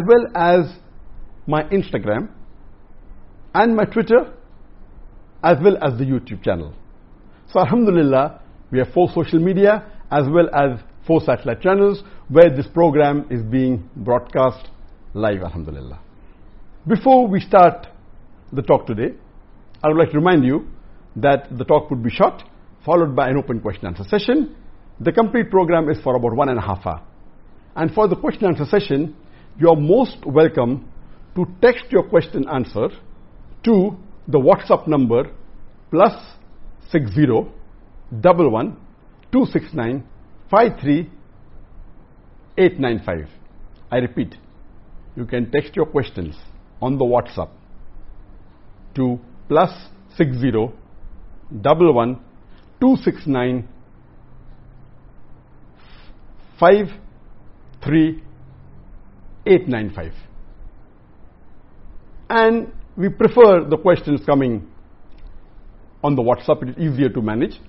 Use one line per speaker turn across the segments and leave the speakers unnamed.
as well as my Instagram and my Twitter as well as the YouTube channel. So Alhamdulillah, we have four social media as well as four satellite channels where this program is being broadcast live Alhamdulillah. Before we start the talk today, I would like to remind you that the talk would be short, followed by an open question answer session. The complete program is for about one and a half hour. And for the question answer session, you are most welcome to text your question answer to the WhatsApp number plus 60 double one two six nine five three eight nine five. I repeat, you can text your questions on the WhatsApp to plus six zero double one two six nine five three. And we prefer the questions coming on the WhatsApp. It is easier to manage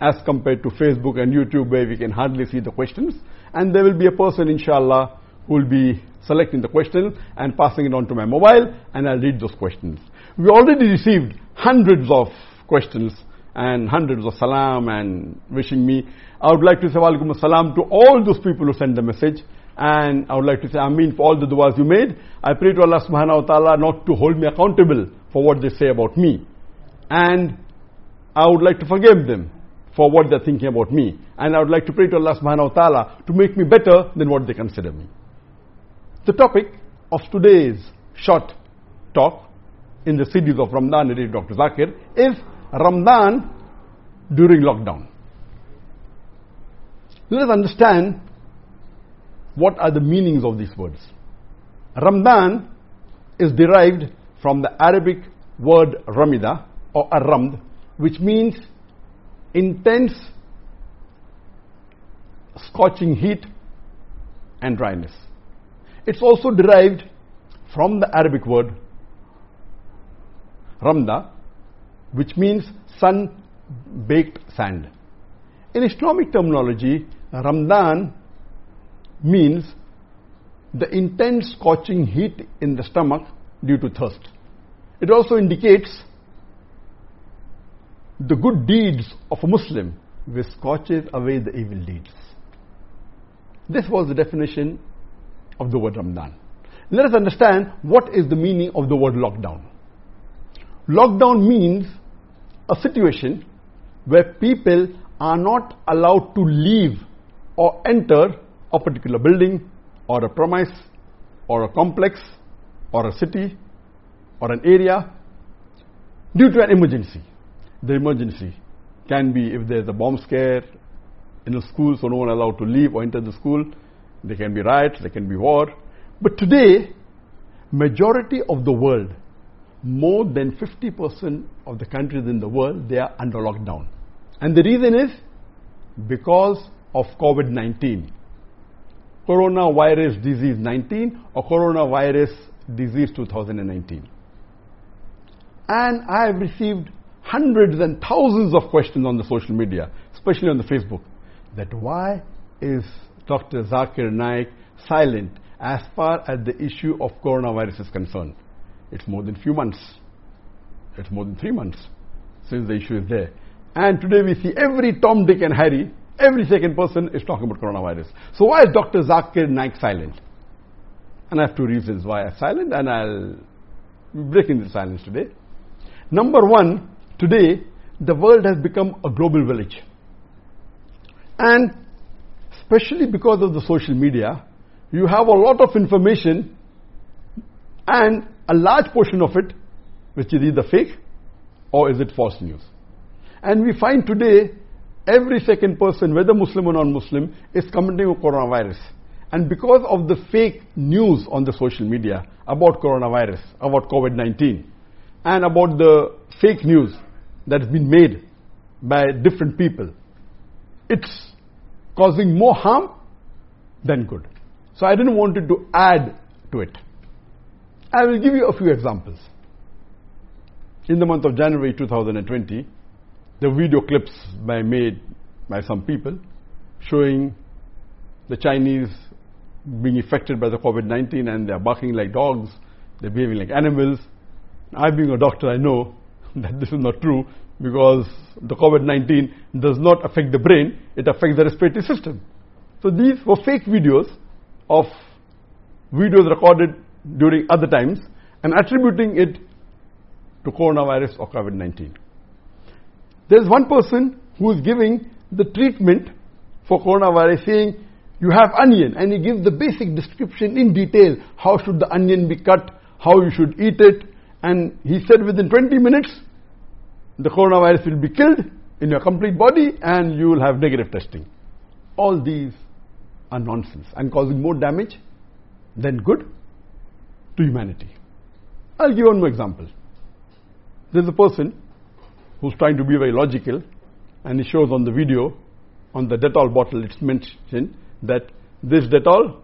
as compared to Facebook and YouTube where we can hardly see the questions. And there will be a person, inshallah, who will be selecting the question and passing it on to my mobile and I'll read those questions. We already received hundreds of questions and hundreds of salam and wishing me. I would like to say walaikum salam to all those people who sent the message and I would like to say Ameen for all the du'as you made. I pray to Allah subhanahu wa ta'ala not to hold me accountable for what they say about me. And I would like to forgive them for what they're thinking about me. And I would like to pray to Allah subhanahu wa ta'ala to make me better than what they consider me. The topic of today's short talk in the series of Ramadan narrated Dr. Zakir is Ramadan during lockdown. Let us understand what are the meanings of these words. Ramadan is derived from the Arabic word ramida or aramd, which means intense scorching heat and dryness. It's also derived from the Arabic word ramda, which means sun baked sand. In Islamic terminology, Ramadan means the intense scorching heat in the stomach due to thirst. It also indicates the good deeds of a Muslim which scorches away the evil deeds. This was the definition of the word Ramadan. Let us understand what is the meaning of the word lockdown. Lockdown means a situation where people are not allowed to leave or enter a particular building or a premise or a complex or a city or an area due to an emergency. The emergency can be if there's a bomb scare in a school, so no one allowed to leave or enter the school. There can be riots, there can be war. But today, majority of the world, more than 50% of the countries in the world, they are under lockdown. And the reason is because of COVID-19 coronavirus disease 19 or coronavirus disease 2019. And I have received hundreds and thousands of questions on the social media, especially on the Facebook, that why is Dr. Zakir Naik silent as far as the issue of coronavirus is concerned? It's more than few months. It's more than three months since the issue is there. And today we see every Tom, Dick and Harry Every second person is talking about coronavirus. So why is Dr. Zakir Naik silent? And I have two reasons why I'm silent and I'll be breaking the silence today. Number one, today the world has become a global village. And especially because of the social media, you have a lot of information and a large portion of it which is either fake or is it false news. And we find today every second person, whether Muslim or non-Muslim, is commenting on coronavirus. And because of the fake news on the social media about coronavirus, about COVID-19, and about the fake news that has been made by different people, it's causing more harm than good. So I didn't want to add to it. I will give you a few examples. In the month of January 2020, the video clips by made by some people showing the Chinese being affected by the COVID-19 and they're barking like dogs, they're behaving like animals. I being a doctor, I know that this is not true because the COVID-19 does not affect the brain, it affects the respiratory system. So these were fake videos of videos recorded during other times and attributing it to coronavirus or COVID-19. There's one person who is giving the treatment for coronavirus saying, you have onion and he gives the basic description in detail. How should the onion be cut? How you should eat it? And he said within 20 minutes, the coronavirus will be killed in your complete body and you will have negative testing. All these are nonsense and causing more damage than good to humanity. I'll give one more example. There's a person who's trying to be very logical and he shows on the video on the Dettol bottle it's mentioned that this Dettol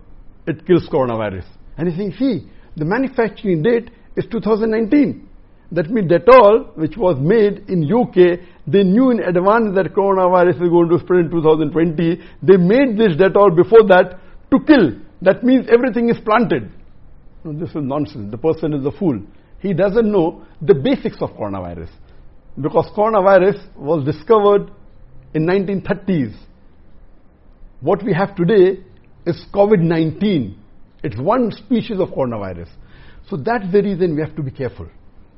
it kills coronavirus. And he's saying, see, the manufacturing date is 2019. That means Dettol, which was made in UK, they knew in advance that coronavirus is going to spread in 2020. They made this Dettol before that to kill. That means everything is planted. No, this is nonsense. The person is a fool. He doesn't know the basics of coronavirus. Because coronavirus was discovered in 1930s. What we have today is COVID-19. It's one species of coronavirus. So that's the reason we have to be careful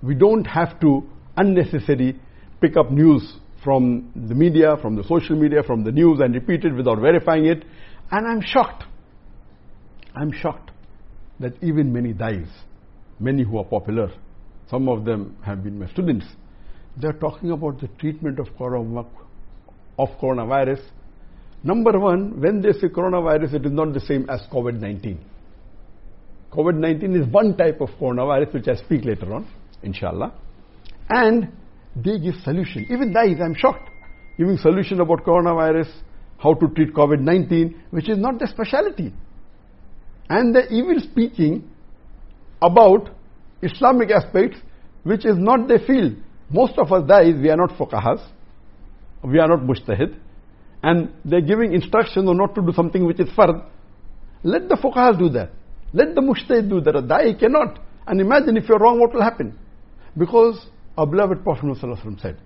we don't have to unnecessarily pick up news from the media, from the social media, from the news and repeat it without verifying it. And I'm shocked. I'm shocked that even many dies, many who are popular, some of them have been my students, they're talking about the treatment of, corona, of coronavirus. Number one, when they say coronavirus, it is not the same as COVID-19. COVID-19 is one type of coronavirus, which I speak later on inshallah. And they give solution. Even that I'm shocked. Giving solution about coronavirus, how to treat COVID-19, which is not their specialty. And they're even speaking about Islamic aspects, which is not their field. Most of us guys, we are not fuqahas, we are not mujtahid, and they're giving instructions on not to do something which is fard. Let the fuqahas do that. Let the mujtahid do that. A da'i cannot. And imagine if you're wrong, what will happen? Because our beloved Prophet said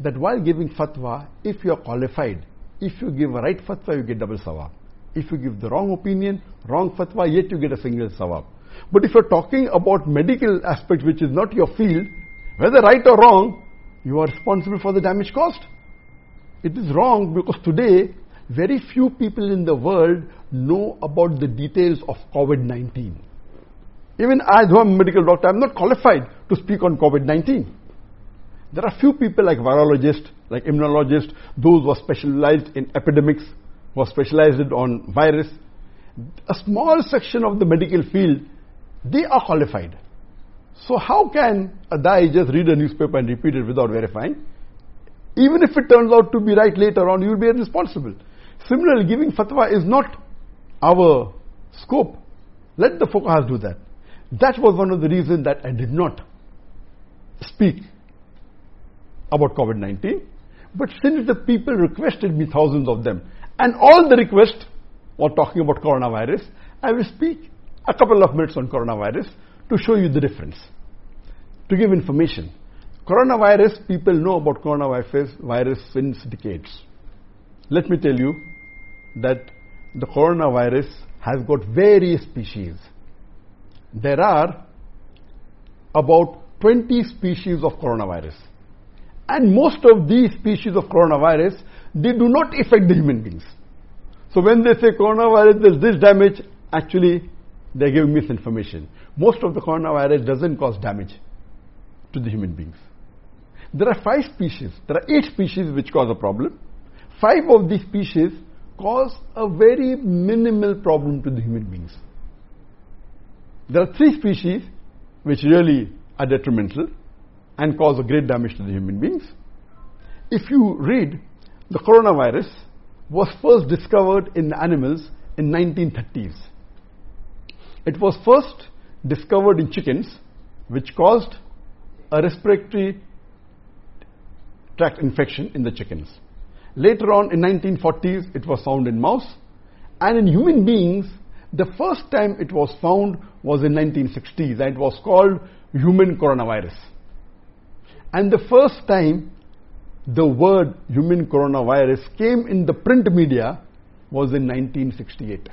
that while giving fatwa, if you are qualified, if you give a right fatwa, you get double sawab. If you give the wrong opinion, wrong fatwa, yet you get a single sawab. But if you're talking about medical aspect which is not your field, whether right or wrong, you are responsible for the damage caused. It is wrong because today, very few people in the world know about the details of COVID-19. Even I, though I'm a medical doctor, I'm not qualified to speak on COVID-19. There are few people like virologists, like immunologists, those who are specialized in epidemics, who are specialized on virus. A small section of the medical field, they are qualified. So how can a guy just read a newspaper and repeat it without verifying? Even if it turns out to be right later on, you will be responsible. Similarly, giving fatwa is not our scope. Let the fuqahas do that. That was one of the reasons that I did not speak about COVID-19. But since the people requested me, thousands of them, and all the requests were talking about coronavirus, I will speak a couple of minutes on coronavirus to show you the difference, to give information. Coronavirus, people know about coronavirus virus since decades. Let me tell you that the coronavirus has got various species there are about 20 species of coronavirus. And most of these species of coronavirus, they do not affect the human beings. So when they say coronavirus there's this damage, actually they're giving misinformation. Most of the coronavirus doesn't cause damage to the human beings. There are five species. There are eight species which cause a problem. Five of these species cause a very minimal problem to the human beings. There are three species which really are detrimental and cause a great damage to the human beings. If you read, the coronavirus was first discovered in animals in 1930s. It was first discovered in chickens, which caused a respiratory tract infection in the chickens. Later on in 1940s, it was found in mouse, and in human beings, The first time it was found was in 1960s and it was called human coronavirus. And the first time the word human coronavirus came in the print media was in 1968.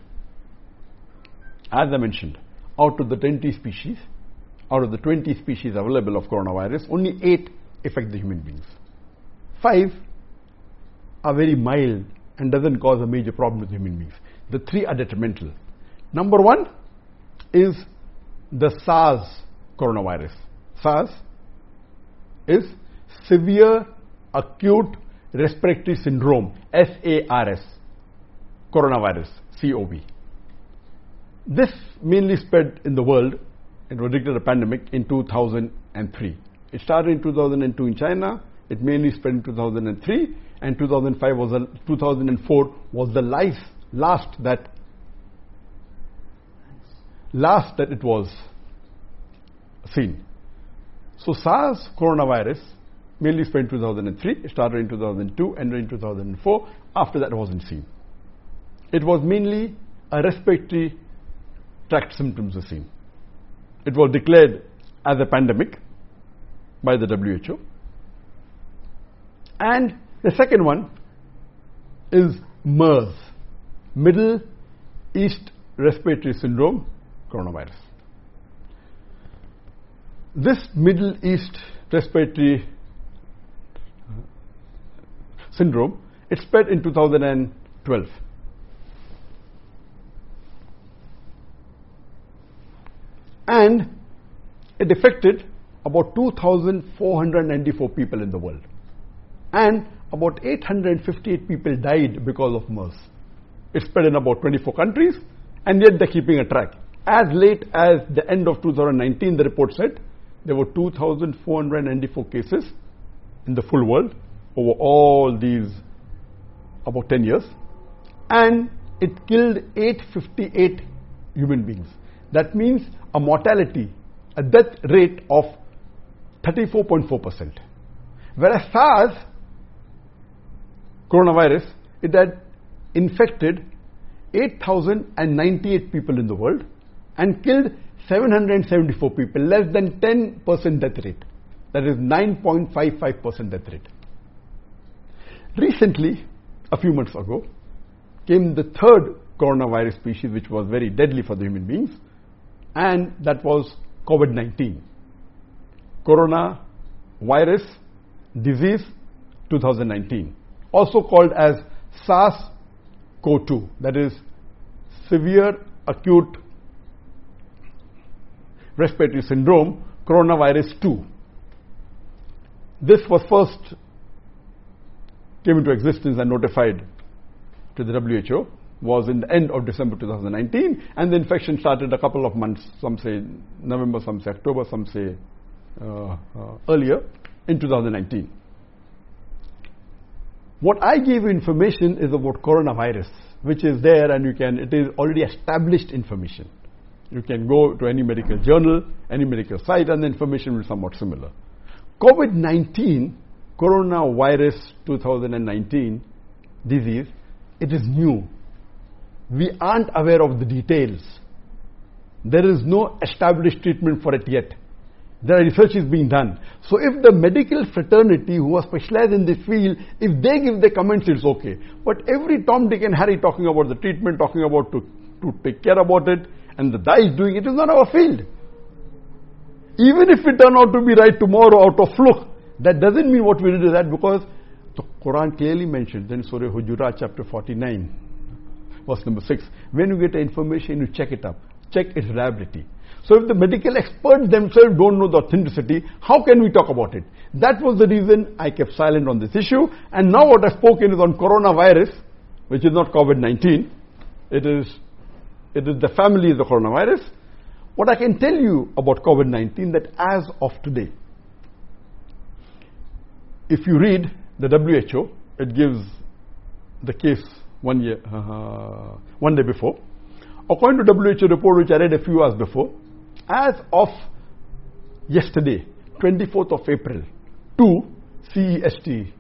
As I mentioned, out of the 20 species, out of the 20 species available of coronavirus, only 8 affect the human beings. 5 are very mild and doesn't cause a major problem with human beings. The 3 are detrimental. Number 1 is the SARS coronavirus. SARS is severe acute respiratory syndrome, SARS, coronavirus, COV. This mainly spread in the world, it predicted a pandemic in 2003. It started in 2002 in China, it mainly spread in 2003, and 2005 was a, 2004 was the last, last that last that it was seen. So SARS coronavirus mainly spread in 2003, it started in 2002, ended in 2004. After that, it wasn't seen. It was mainly a respiratory tract symptoms were seen. It was declared as a pandemic by the WHO. And the second one is MERS, Middle East Respiratory Syndrome coronavirus. This Middle East respiratory syndrome, it spread in 2012. And it affected about 2,494 people in the world. And about 858 people died because of MERS. It spread in about 24 countries, and yet they're keeping a track. As late as the end of 2019, the report said there were 2,494 cases in the full world, over all these about 10 years and it killed 858 human beings. That means a mortality, a death rate of 34.4%. Whereas SARS, coronavirus, it had infected 8,098 people in the world and killed 774 people, less than 10% death rate. That is 9.55% death rate. Recently, a few months ago, came the third coronavirus species which was very deadly for the human beings, and that was COVID 19. Corona virus disease 2019, also called as SARS CoV 2, that is severe acute respiratory syndrome, coronavirus 2. This was first came into existence and notified to the WHO was in the end of December 2019, and the infection started a couple of months, some say November, some say October, some say uh, uh, earlier, in 2019. What I gave you information is about coronavirus, which is there and you can, it is already established information. You can go to any medical journal, any medical site, and the information will be somewhat similar. COVID 19 coronavirus 2019 disease, it is new. We aren't aware of the details. There is no established treatment for it yet. There are researches being done. So if the medical fraternity who are specialized in this field, if they give their comments, it's okay. But every Tom, Dick and Harry talking about the treatment, talking about to, to take care about it, and the guy is doing it is not our field. Even if we turn out to be right tomorrow out of fluke, that doesn't mean what we did is that because the Quran clearly mentions in Surah Hujurat chapter 49, verse number 6, when you get information, you check it up, check its reliability. So if the medical experts themselves don't know the authenticity, how can we talk about it? That was the reason I kept silent on this issue. And now what I've spoken is on coronavirus, which is not COVID-19. It is, it is the family of the coronavirus. What I can tell you about COVID-19 that as of today, if you read the WHO, it gives the case one year, uh, one day before. According to WHO report, which I read a few hours before, as of yesterday, 24th of April, 2 CEST,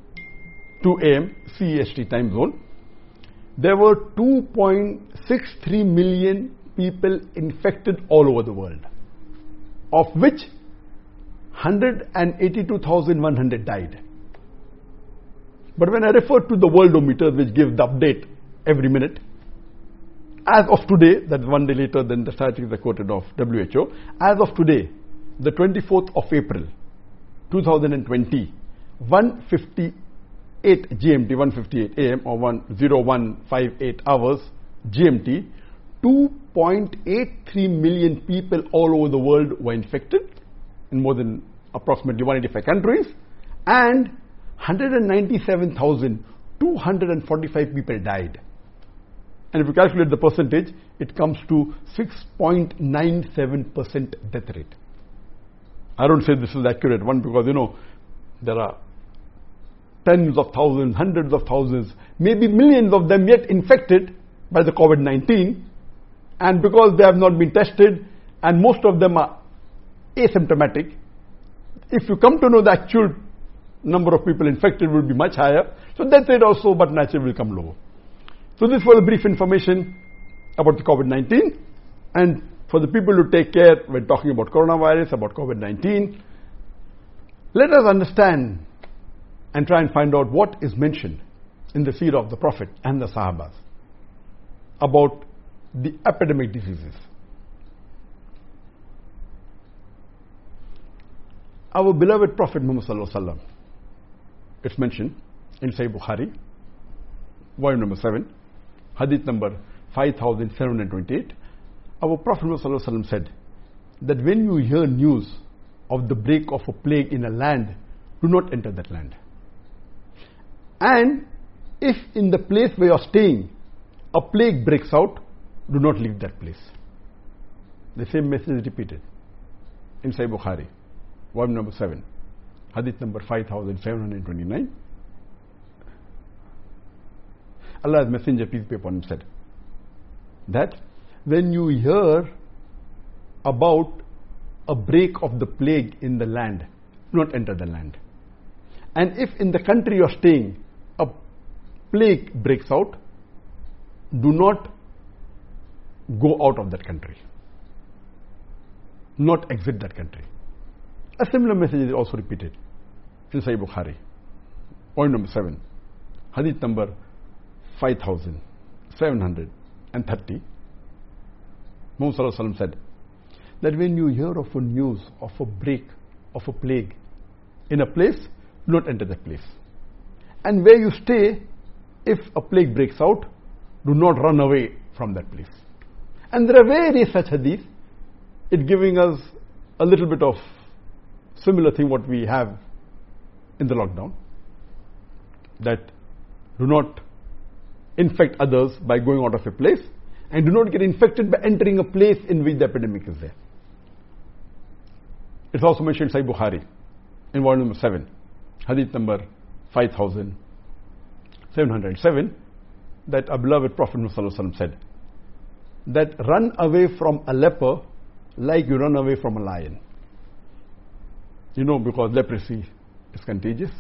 2 a.m. CEST time zone, there were 2.63 million people infected all over the world, of which 182,100 died. But when I refer to the worldometer, which gives the update every minute, as of today, that's one day later than the statistics I quoted of WHO, as of today, the 24th of April, 2020, 158 GMT, 158 AM or 10158 hours GMT, 2.83 million people all over the world were infected in more than approximately 185 countries and 197,245 people died. And if you calculate the percentage, it comes to 6.97% death rate. I don't say this is accurate one because you know there are tens of thousands, hundreds of thousands, maybe millions of them yet infected by the COVID 19, and because they have not been tested, and most of them are asymptomatic, if you come to know the actual number of people infected will be much higher, so death rate also, but naturally will come lower. So this was a brief information about the COVID-19 and for the people to take care when talking about coronavirus, about COVID-19, let us understand and try and find out what is mentioned in the seerah of the Prophet and the Sahabas about the epidemic diseases. Our beloved Prophet Muhammad it's mentioned in Sahih Bukhari, volume number 7, hadith number 5728, our Prophet said that when you hear news of the break of a plague in a land, do not enter that land. And if in the place where you're staying a plague breaks out, do not leave that place. The same message is repeated in Sahih Bukhari, volume number 7, hadith number 5729. Allah's Messenger, peace be upon him, said that when you hear about a break of the plague in the land, do not enter the land. And if in the country you're staying, a plague breaks out, do not go out of that country. Not exit that country. A similar message is also repeated in Sahih Bukhari. Point number 7. Hadith number 5730. Muhammad said that when you hear of a news of a break of a plague in a place, do not enter that place. And where you stay, if a plague breaks out, do not run away from that place. And there are various such hadith, it giving us a little bit of similar thing what we have in the lockdown. That do not infect others by going out of a place and do not get infected by entering a place in which the epidemic is there. It's also mentioned in Sahih Bukhari in volume number 7, hadith number 5707, that our beloved Prophet Muhammad said, that run away from a leper like you run away from a lion. You know, because leprosy is contagious.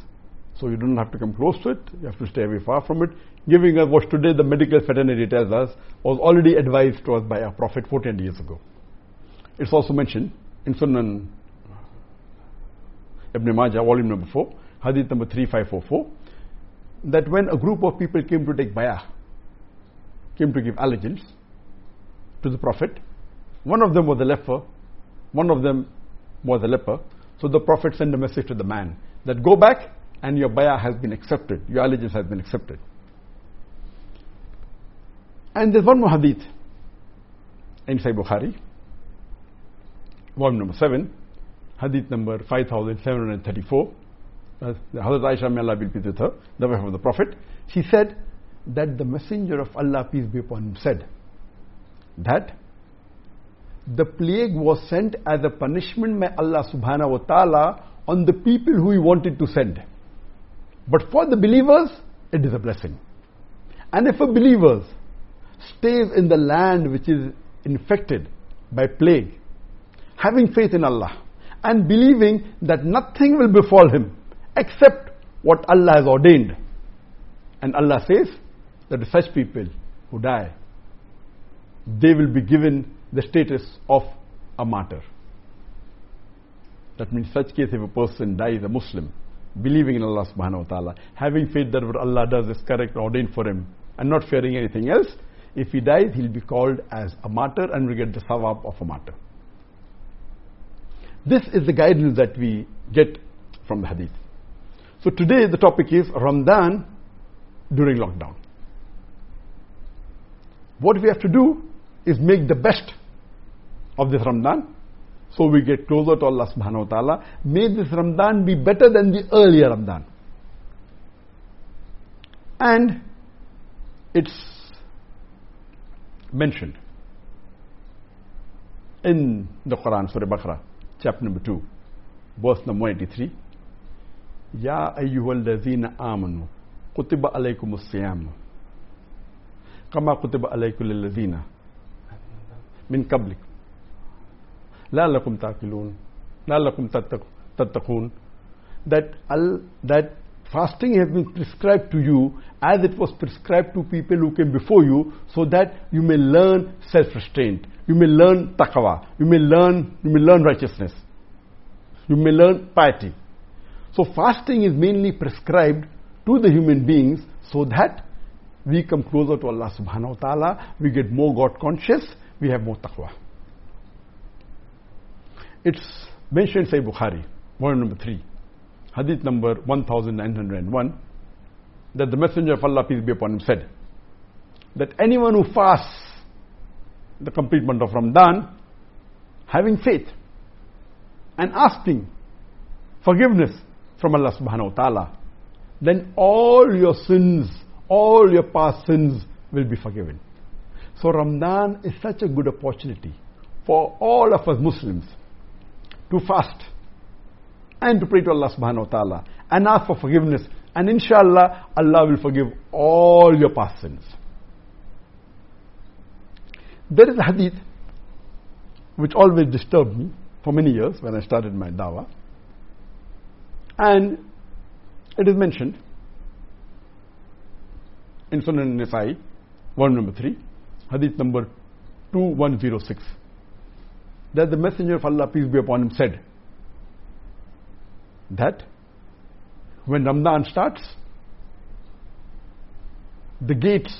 So you don't have to come close to it, you have to stay away far from it. Giving us what today the medical fraternity tells us was already advised to us by our Prophet 14 years ago. It's also mentioned in Sunan Ibn Majah, volume number 4, hadith number 3544, that when a group of people came to take bayah, came to give allegiance to the Prophet, one of them was a leper, one of them was a leper. So the Prophet sent a message to the man that go back and your bayah has been accepted, your allegiance has been accepted. And there's one more hadith in Sahih Bukhari, volume number 7, hadith number 5734. Uh, Hazrat Aisha, may Allah be pleased with her, the wife of the Prophet, she said that the Messenger of Allah, peace be upon him, said that the plague was sent as a punishment by Allah subhanahu wa ta'ala on the people who he wanted to send. But for the believers, it is a blessing. And if a believer stays in the land which is infected by plague, having faith in Allah, and believing that nothing will befall him except what Allah has ordained. And Allah says that such people who die, they will be given the status of a martyr. That means such case if a person dies a Muslim, believing in Allah subhanahu wa ta'ala, having faith that what Allah does is correct, ordained for him, and not fearing anything else, if he dies, he'll be called as a martyr and will get the sawab of a martyr. This is the guidance that we get from the hadith. So today the topic is Ramadan during lockdown. What we have to do is make the best of this Ramadan so we get closer to Allah subhanahu wa ta'ala. May this Ramadan be better than the earlier Ramadan. And it's mentioned in the Quran, Surah Baqarah, chapter number 2, verse number 183. Ya ayyuhallazina amanu kutiba alaykumus siyam kama kutiba alaykum lillazina min qablikum لعلكم تعقلون لعلكم تتقون that that fasting has been prescribed to you as it was prescribed to people who came before you so that you may learn self-restraint you may learn taqwa you may learn you may learn righteousness you may learn piety so fasting is mainly prescribed to the human beings so that we come closer to Allah subhanahu wa ta'ala we get more God conscious we have more taqwa it's mentioned Sahih Bukhari, volume number 3, hadith number 1901, that the Messenger of Allah, peace be upon him, said that anyone who fasts the complete month of Ramadan, having faith and asking forgiveness from Allah subhanahu wa ta'ala, then all your sins, all your past sins will be forgiven. So Ramadan is such a good opportunity for all of us Muslims to fast and to pray to Allah subhanahu wa ta'ala and ask for forgiveness. And inshallah, Allah will forgive all your past sins. There is a hadith which always disturbed me for many years when I started my dawah. And it is mentioned in Sunan Nisai, volume number 3, hadith number 2106 that the Messenger of Allah, peace be upon him, said that when Ramadan starts, the gates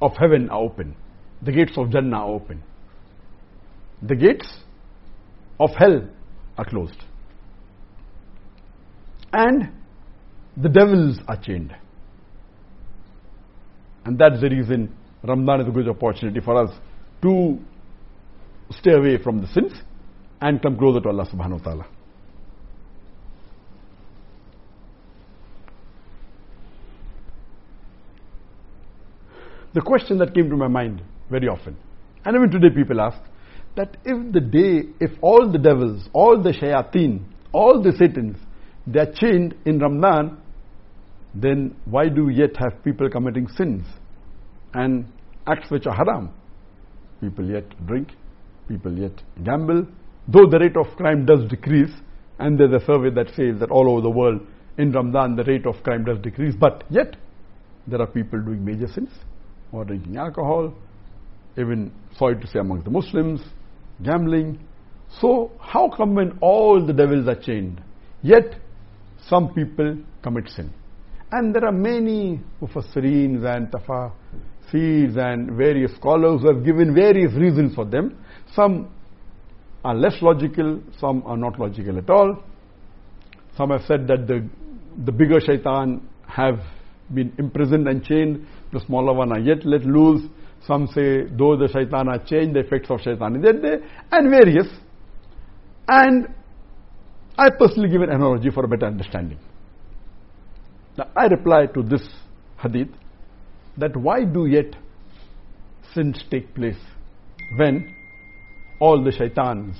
of heaven are open, the gates of Jannah are open, the gates of hell are closed, and the devils are chained. And that's the reason Ramadan is a good opportunity for us to stay away from the sins and come closer to Allah subhanahu wa ta'ala. The question that came to my mind very often, and even today people ask, that if the day, if all the devils, all the shayateen, all the satans, they are chained in Ramadan, then why do we yet have people committing sins and acts which are haram? People yet drink, people yet gamble, though the rate of crime does decrease, and there's a survey that says that all over the world in Ramadan the rate of crime does decrease, but yet there are people doing major sins or drinking alcohol, even sorry to say among the Muslims, gambling. So how come when all the devils are chained, yet some people commit sin? And there are many mufassireens and tafasirs and various scholars who have given various reasons for them. Some are less logical, some are not logical at all. Some have said that the, the bigger shaitan have been imprisoned and chained, the smaller one are yet let loose. Some say, though the shaitan are chained, the effects of shaitan is yet there, and various. And I personally give an analogy for a better understanding. Now, I reply to this hadith that why do yet sins take place when all the shaitans,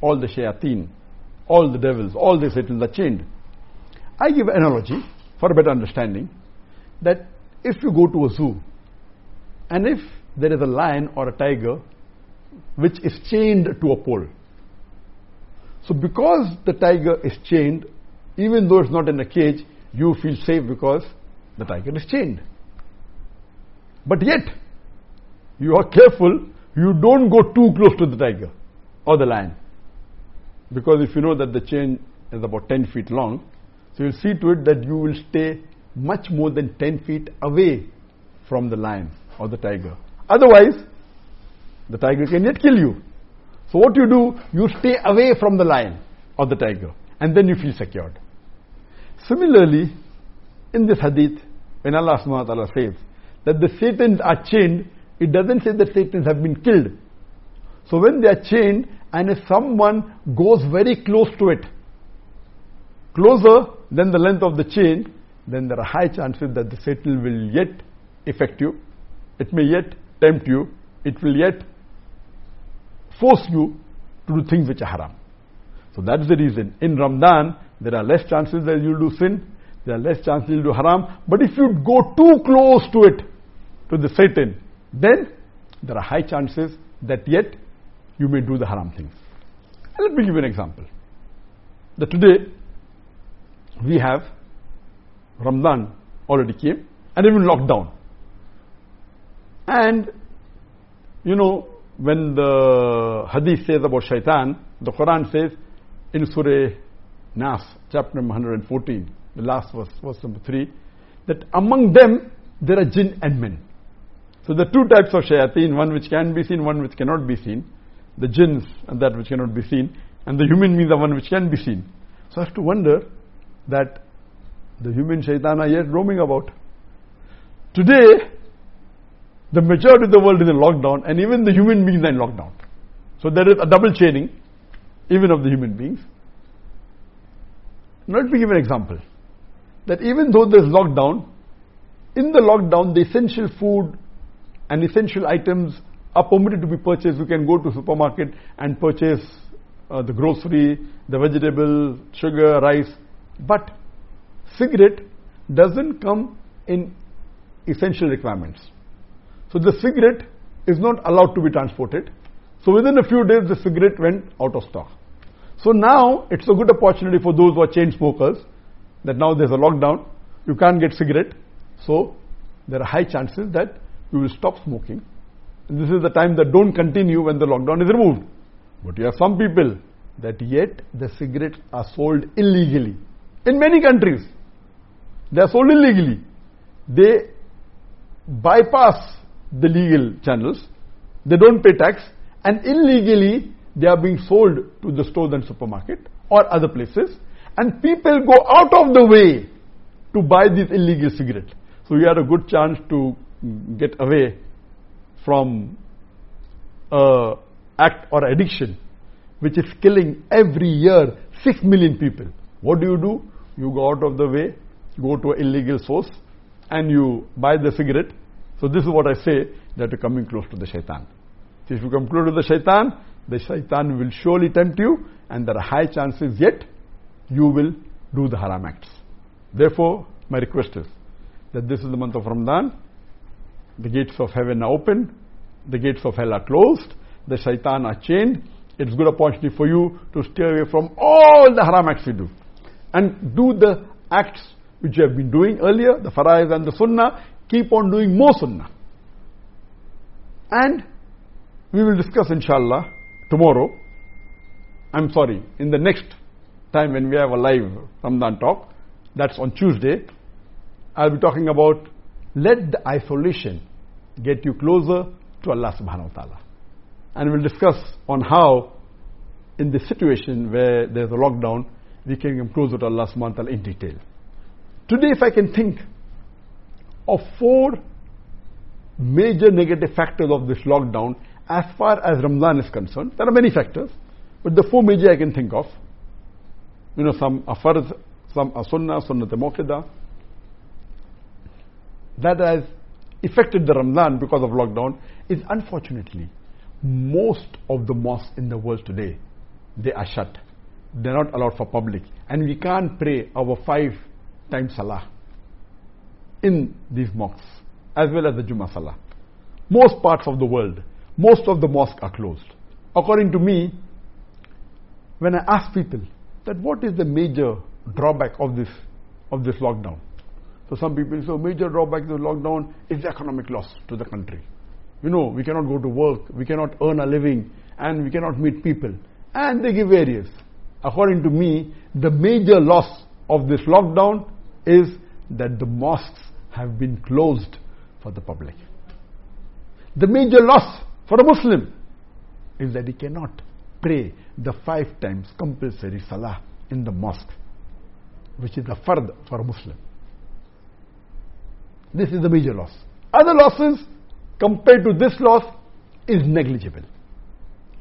all the shayateen, all the devils, all these little are chained. I give analogy for a better understanding that if you go to a zoo and if there is a lion or a tiger which is chained to a pole. So because the tiger is chained, even though it's not in a cage, you feel safe because the tiger is chained. But yet, you are careful, you don't go too close to the tiger or the lion. Because if you know that the chain is about 10 feet long, so you'll see to it that you will stay much more than 10 feet away from the lion or the tiger. Otherwise, the tiger can yet kill you. So what you do, you stay away from the lion or the tiger and then you feel secured. Similarly, in this hadith, when Allah subhanahu wa ta'ala says that the Satans are chained, it doesn't say that Satans have been killed. So when they are chained and if someone goes very close to it, closer than the length of the chain, then there are high chances that the Satan will yet affect you. It may yet tempt you. It will yet force you to do things which are haram. So that's the reason. In Ramadan, there are less chances that you'll do sin, there are less chances you'll do haram. But if you go too close to it, to the Satan, then there are high chances that yet you may do the haram things. let me give you an example. That today we have Ramadan already came and even lockdown. And you know, when the hadith says about shaitan, the Quran says in Surah Nas, chapter number 114, the last verse, verse number 3, that among them there are jinn and men. So the two types of shayateen, one which can be seen, one which cannot be seen. The jinns and that which cannot be seen, and the human beings the one which can be seen. So I have to wonder that the human shaitan are yet roaming about. Today, the majority of the world is in lockdown, and even the human beings are in lockdown. So there is a double chaining, even of the human beings. Let me give an example. That even though there is lockdown, in the lockdown, the essential food and essential items are permitted to be purchased. You can go to supermarket and purchase uh, the grocery, the vegetable, sugar, rice. But cigarette doesn't come in essential requirements. So the cigarette is not allowed to be transported. So within a few days, the cigarette went out of stock. So now it's a good opportunity for those who are chain smokers that now there's a lockdown, you can't get cigarette. So there are high chances that you will stop smoking. This is the time that don't continue when the lockdown is removed. But you have some people that yet the cigarettes are sold illegally. In many countries, they are sold illegally. They bypass the legal channels. They don't pay tax and illegally they are being sold to the stores and supermarket or other places and people go out of the way to buy these illegal cigarettes. So you have a good chance to get away from a act or addiction which is killing every year 6 million people. What do you do? You go out of the way, go to an illegal source and you buy the cigarette. So this is what I say that you're coming close to the shaitan. If you come close to the shaitan, the shaitan will surely tempt you and there are high chances yet you will do the haram acts. Therefore, my request is that this is the month of Ramadan. The gates of heaven are open. The gates of hell are closed. The shaitan are chained. It's good opportunity for you to stay away from all the haram acts you do. And do the acts which you have been doing earlier, the faraiz and the sunnah. Keep on doing more sunnah. And we will discuss inshallah tomorrow. I'm sorry, in the next time when we have a live Ramadan talk, that's on Tuesday, I'll be talking about let the isolation get you closer to Allah subhanahu wa ta'ala. And we'll discuss on how in the situation where there's a lockdown, we can come closer to Allah subhanahu wa ta'ala in detail. Today if I can think of four major negative factors of this lockdown as far as Ramadan is concerned, there are many factors, but the four major I can think of, you know, some are some are sunnah, sunnah muqaddam, that has affected the Ramadan because of lockdown is unfortunately most of the mosques in the world today they are shut. They're not allowed for public. And we can't pray our five times salah in these mosques as well as the Jummah salah. Most parts of the world most of the mosques are closed. According to me when i ask people that what is the major drawback of this of this lockdown so some people say, major drawback of the lockdown is the economic loss to the country. you know, we cannot go to work, we cannot earn a living, and we cannot meet people. And they give various. According to me, the major loss of this lockdown is that the mosques have been closed for the public. The major loss for a Muslim is that he cannot pray the five times compulsory salah in the mosque, which is the fard for a Muslim. This is the major loss. Other losses compared to this loss is negligible.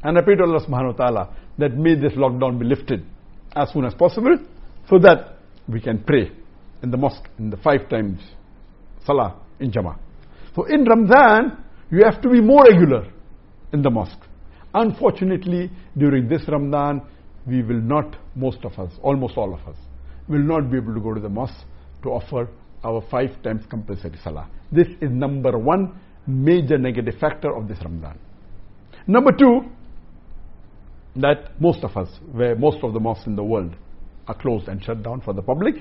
And I pray to Allah subhanahu wa ta'ala that may this lockdown be lifted as soon as possible so that we can pray in the mosque in the five times salah in Jama'ah. So in Ramadan, you have to be more regular in the mosque. Unfortunately, during this Ramadan, we will not, most of us, almost all of us, will not be able to go to the mosque to offer our five times compulsory salah. This is number one major negative factor of this Ramadan. Number two, that most of us, where most of the mosques in the world are closed and shut down for the public,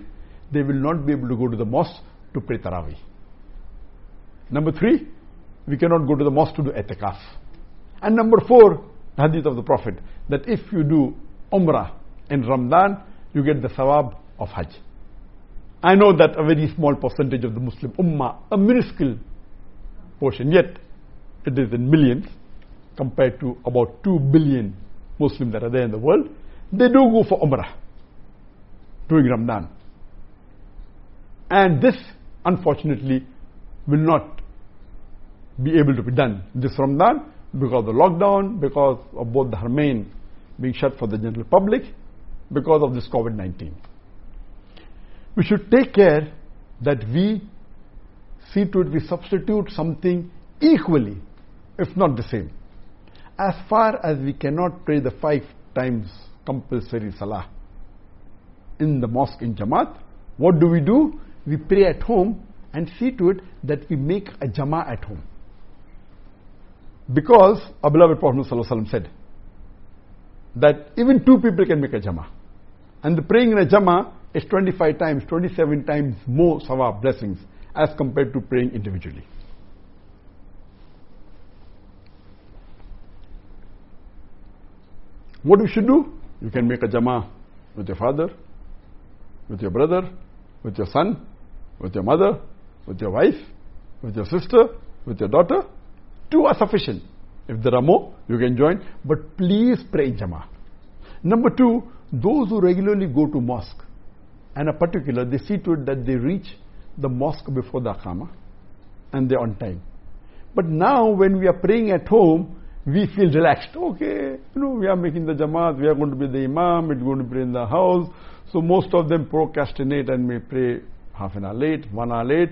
they will not be able to go to the mosque to pray Taraweeh. Number three, we cannot go to the mosque to do etikaf. And number four, hadith of the Prophet, that if you do Umrah in Ramadan, you get the sawab of Hajj. I know that a very small percentage of the Muslim Ummah, a minuscule portion, yet it is in millions compared to about 2 billion Muslims that are there in the world, they do go for Umrah during Ramadan. And this, unfortunately, will not be able to be done this Ramadan because of the lockdown, because of both the Haramain being shut for the general public, because of this COVID 19. We should take care that we see to it we substitute something equally, if not the same. As far as we cannot pray the five times compulsory salah in the mosque in Jamaat, what do we do? We pray at home and see to it that we make a Jama'ah at home. Because our beloved Prophet said that even two people can make a Jama'ah. And the praying in a Jama'ah is 25 times, 27 times more sawab blessings as compared to praying individually. What you should do? You can make a Jama'ah with your father, with your brother, with your son, with your mother, with your wife, with your sister, with your daughter, Two are sufficient. If there are more, you can join, but please pray in Jama'ah. Number two, those who regularly go to mosque, and a particular, they see to it that they reach the mosque before the Aqama, and they're on time. But now, when we are praying at home, we feel relaxed. Okay, you know, we are making the Jamaat, we are going to be the Imam, it's going to be in the house. So most of them procrastinate and may pray half an hour late, one hour late.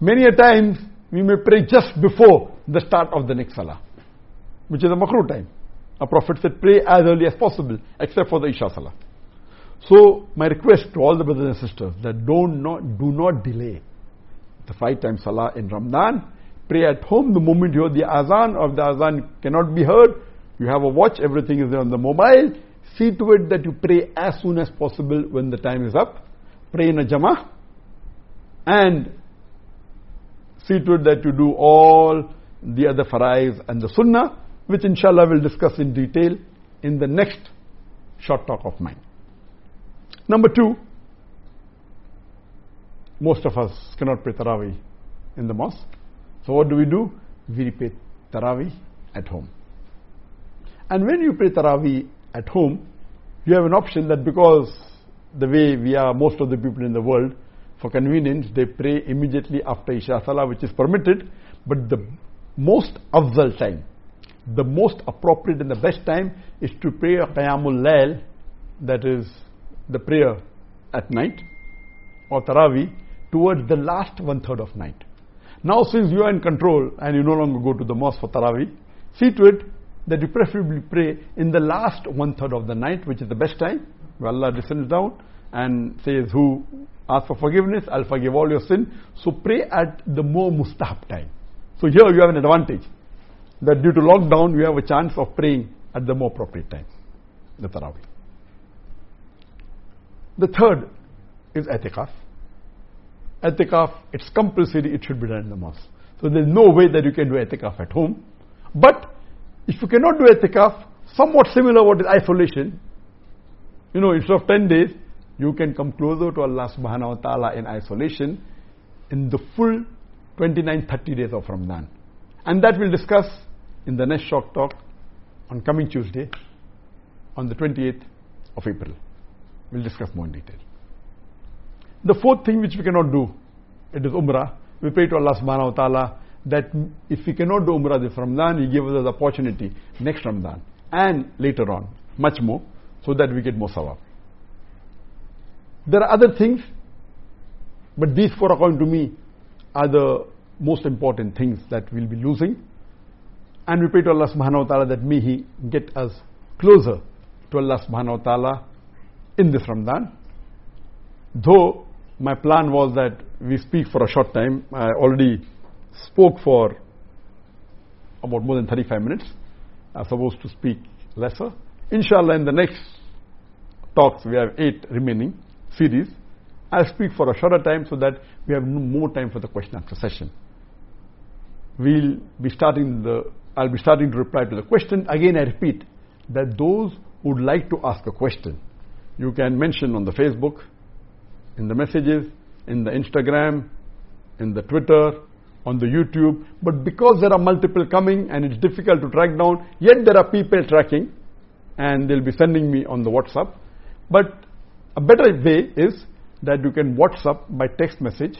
Many a times, we may pray just before the start of the next salah, which is a makruh time. A Prophet said, pray as early as possible, except for the Isha salah. So, my request to all the brothers and sisters that don't not, do not delay the five times salah in Ramadan. Pray at home the moment you hear the azan or the azan cannot be heard. You have a watch, everything is there on the mobile. See to it that you pray as soon as possible when the time is up. Pray in a jama'ah. And see to it that you do all the other farais and the sunnah, which inshallah we'll discuss in detail in the next short talk of mine. Number two, most of us cannot pray Taraweeh in the mosque. So what do we do? We pray Taraweeh at home. And when you pray Taraweeh at home, you have an option that because the way we are most of the people in the world, for convenience, they pray immediately after Isha Salah, which is permitted, but the most afzal time, the most appropriate and the best time is to pray a Qiyamul Layl, that is the prayer at night, or Taraweeh, towards the last one third of night. Now, since you are in control and you no longer go to the mosque for Taraweeh, see to it that you preferably pray in the last one third of the night, which is the best time, where Allah descends down and says, Who ask for forgiveness, I'll forgive all your sin. So pray at the more mustahab time. So here you have an advantage that due to lockdown you have a chance of praying at the more appropriate time, the Taraweeh. The third is etikaf. Etikaf, it's compulsory, it should be done in the mosque. So there's no way that you can do etikaf at home. But if you cannot do etikaf, somewhat similar what is isolation, you know, instead of 10 days, you can come closer to Allah subhanahu wa ta'ala in isolation in the full 29, 30 days of Ramadan. And that we'll discuss in the next shock talk on coming Tuesday on the 28th of April. We'll discuss more in detail. The fourth thing which we cannot do, it is Umrah. We pray to Allah subhanahu wa ta'ala that if we cannot do Umrah this Ramadan, He gives us the opportunity next Ramadan and later on, much more, so that we get more sawab. There are other things, but these four, according to me, are the most important things that we'll be losing. And we pray to Allah subhanahu wa ta'ala that may He get us closer to Allah subhanahu wa ta'ala in this Ramadan. Though my plan was that we speak for a short time, I already spoke for about more than 35 minutes. I was supposed to speak lesser. Inshallah, in the next talks, we have eight remaining series. I'll speak for a shorter time so that we have more time for the question answer session. We'll be starting the, I'll be starting to reply to the question. Again, I repeat that those who would like to ask a question, you can mention on the Facebook, in the messages, in the Instagram, in the Twitter, on the YouTube. But because there are multiple coming and it's difficult to track down, yet there are people tracking and they'll be sending me on the WhatsApp. But a better way is that you can WhatsApp by text message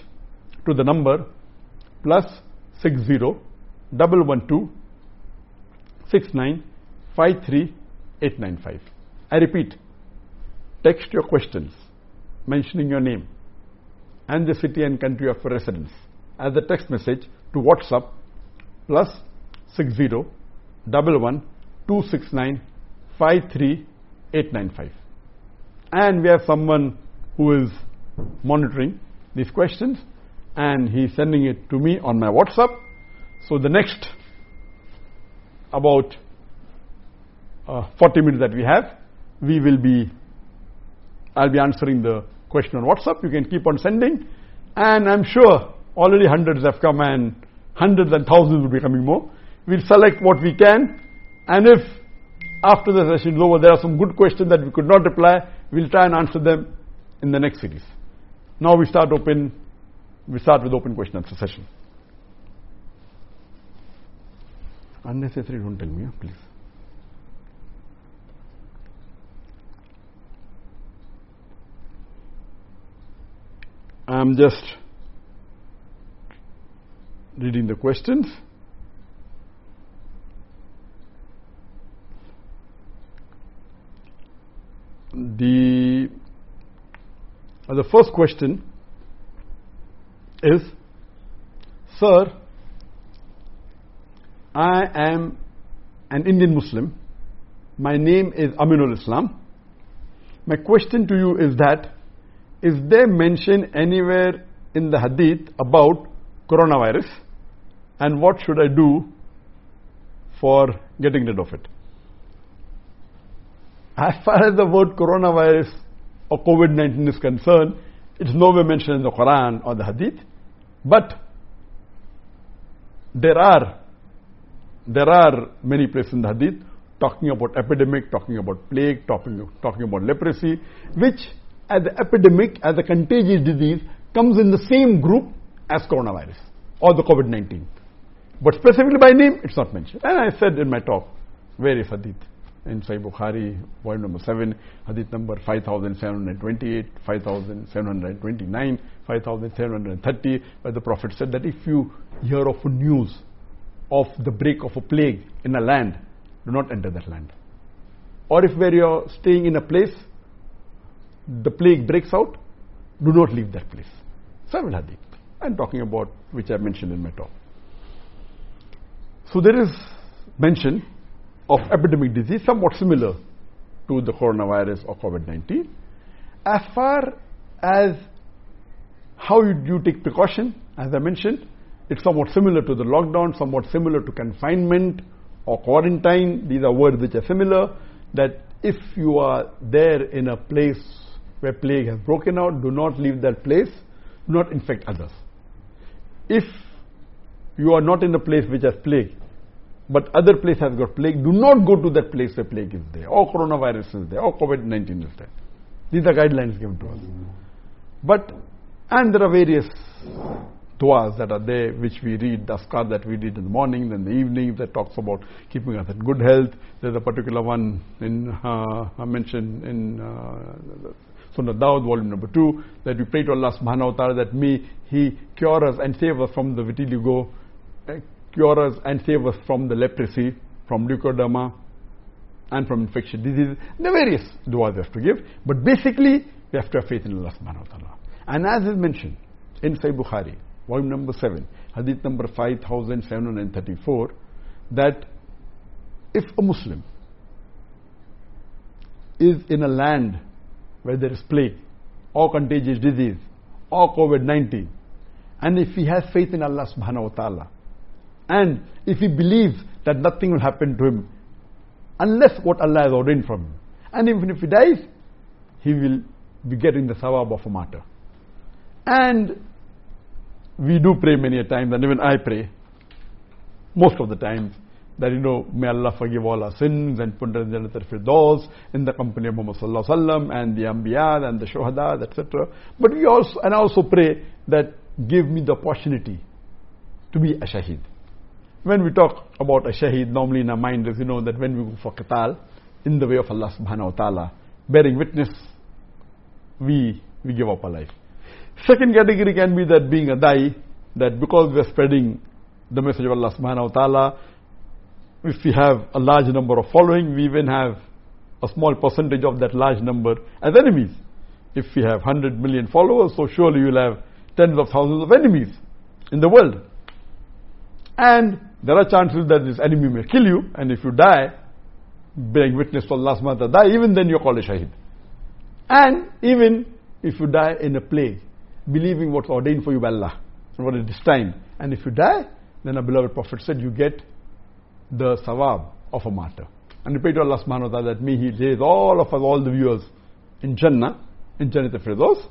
to the number plus 60 double one two six nine five three eight nine five. I repeat, text your questions mentioning your name and the city and country of your residence as a text message to WhatsApp plus 60 double one two six nine five three eight nine five. And we have someone who is monitoring these questions and he's sending it to me on my WhatsApp. So the next about uh, 40 minutes that we have, we will be, I'll be answering the question on WhatsApp. You can keep on sending. And I'm sure already hundreds have come and hundreds and thousands will be coming more. We'll select what we can. And if after the session is over, there are some good questions that we could not reply, we'll try and answer them in the next series. Now we start open, we start with open question answer session. Unnecessary, don't tell me, please. I'm just reading the questions. The uh, the first question is, Sir, I am an Indian Muslim. My name is Aminul Islam. My question to you is that is there mention anywhere in the hadith about coronavirus and what should I do for getting rid of it? As far as the word coronavirus or COVID 19 is concerned, it's nowhere mentioned in the Quran or the hadith, but there are there are many places in the hadith talking about epidemic, talking about plague, talking, talking about leprosy, which as the epidemic, as a contagious disease, comes in the same group as coronavirus or the COVID-19. But specifically by name, it's not mentioned. And I said in my talk, various hadith. In Sahih Bukhari, point number 7, hadith number 5728, 5729, 5730, where the Prophet said that if you hear of news of the break of a plague in a land, do not enter that land. Or if where you're staying in a place, the plague breaks out, do not leave that place. Several hadith. I'm talking about which I mentioned in my talk. So there is mention of epidemic disease somewhat similar to the coronavirus or COVID-19. As far as how you, you take precaution, as I mentioned, it's somewhat similar to the lockdown, somewhat similar to confinement or quarantine. These are words which are similar. That if you are there in a place where plague has broken out, do not leave that place, do not infect others. If you are not in a place which has plague, but other place has got plague, do not go to that place where plague is there, or coronavirus is there, or COVID-19 is there. These are guidelines given to us. But, and there are various du'as that are there which we read, the azkar that we read in the morning, then the evening that talks about keeping us in good health. There's a particular one in, uh, I mentioned in uh, Sunnah Dawud, volume number 2, that we pray to Allah subhanahu wa ta'ala that may He cure us and save us from the vitiligo, uh, cure us and save us from the leprosy, from leukoderma, and from infectious diseases. Are various du'as we have to give, but basically we have to have faith in Allah subhanahu wa ta'ala. And as is mentioned in Sahih Bukhari, volume number 7, hadith number 5734, that if a Muslim is in a land where there is plague or contagious disease or COVID-19 and if he has faith in Allah subhanahu wa ta'ala and if he believes that nothing will happen to him unless what Allah has ordained from him. And even if he dies he will be getting the sawab of a martyr. And we do pray many a times and even I pray most of the times that you know, may Allah forgive all our sins and put us in Jannat al-Firdaus in the company of Muhammad and the Anbiya and the Shuhada, etc. But we also, and I also pray that give me the opportunity to be a shaheed. When we talk about a shaheed, normally in our mind is, you know, that when we go for qital, in the way of Allah subhanahu wa ta'ala, bearing witness, we, we give up our life. Second category can be that being a dai, that because we are spreading the message of Allah subhanahu wa ta'ala, if we have a large number of following, we even have a small percentage of that large number as enemies. If we have 100 million followers, so surely you'll have tens of thousands of enemies in the world. And there are chances that this enemy may kill you, and if you die, bearing witness to Allah's mother, die, even then you're called a shaheed. And even if you die in a plague, believing what's ordained for you by Allah, and what is destined, and if you die, then a beloved Prophet said you get the sawab of a martyr. And we pray to Allah subhanahu wa ta'ala that may He raise all of us, all the viewers in Jannah, in Jannah Firdaus,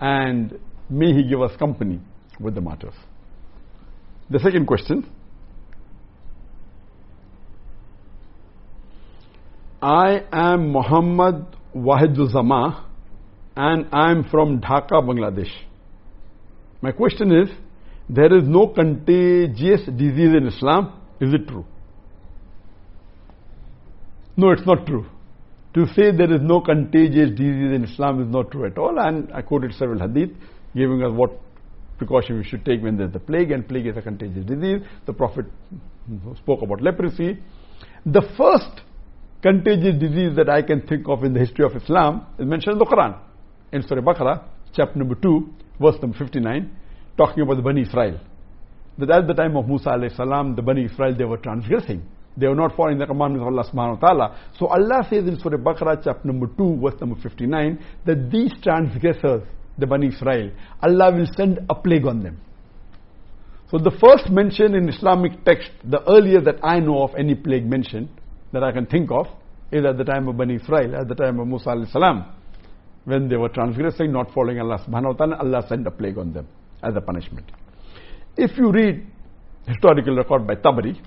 and may He give us company with the martyrs. The second question. I am Muhammad Wahiduzama and I am from Dhaka, Bangladesh. My question is, there is no contagious disease in Islam. Is it true? No, it's not true. To say there is no contagious disease in Islam is not true at all. And I quoted several hadith giving us what precaution we should take when there's the plague, and plague is a contagious disease. The Prophet spoke about leprosy. The first contagious disease that I can think of in the history of Islam is mentioned in the Quran. In Surah Baqarah, chapter number 2, verse number 59, talking about the Bani Israel. That at the time of Musa salam, the Bani Israel, they were transgressing. They were not following the commandments of Allah subhanahu wa ta'ala. So Allah says in Surah Baqarah chapter number 2 verse number 59 that these transgressors, the Bani Israel, Allah will send a plague on them. So the first mention in Islamic text, the earliest that I know of any plague mentioned that I can think of, is at the time of Bani Israel, at the time of Musa alayhi salam. When they were transgressing, not following Allah subhanahu wa ta'ala, Allah sent a plague on them as a punishment. If you read historical record by Tabari,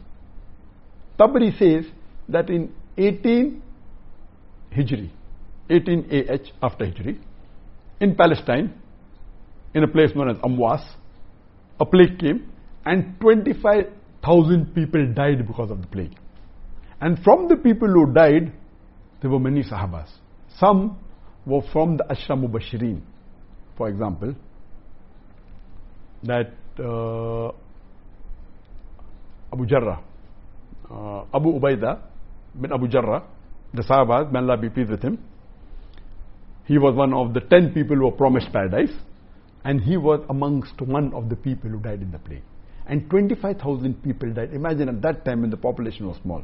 Tabari says that in 18 Hijri, 18 AH after Hijri, in Palestine, in a place known as Amwas, a plague came and 25,000 people died because of the plague. And from the people who died, there were many Sahabas. Some were from the Ashra Mubashirin, for example, that uh, Abu Jarrah, Abu Ubaidah bin Abu Jarrah, the Sahaba, may Allah be pleased with him. He was one of the ten people who were promised paradise, and he was amongst one of the people who died in the plague. And 25,000 people died. Imagine at that time when the population was small.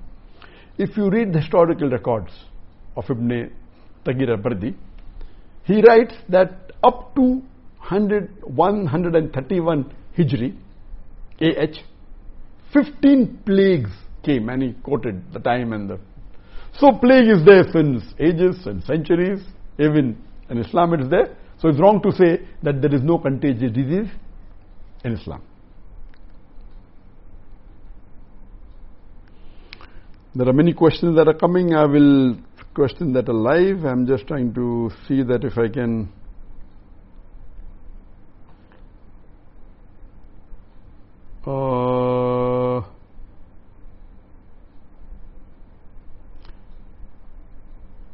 If you read the historical records of Ibn Taghri Birdi, he writes that up to 100, 131 Hijri, AH, 15 plagues came and he quoted the time and the. So plague is there since ages and centuries, even in Islam it is there. So it's wrong to say that there is no contagious disease in Islam. There are many questions that are coming. I will question that alive. I'm just trying to see that if I can. Uh,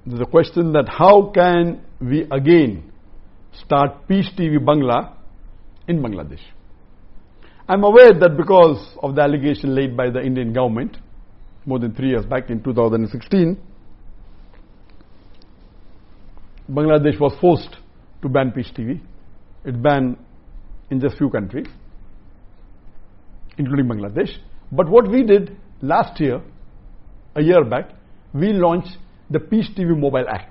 there's a question that how can we again start Peace TV Bangla in Bangladesh? I'm aware that because of the allegation laid by the Indian government more than three years back in 2016, Bangladesh was forced to ban Peace TV. It banned in just few countries, including Bangladesh. But what we did last year, a year back, we launched the Peace TV mobile app.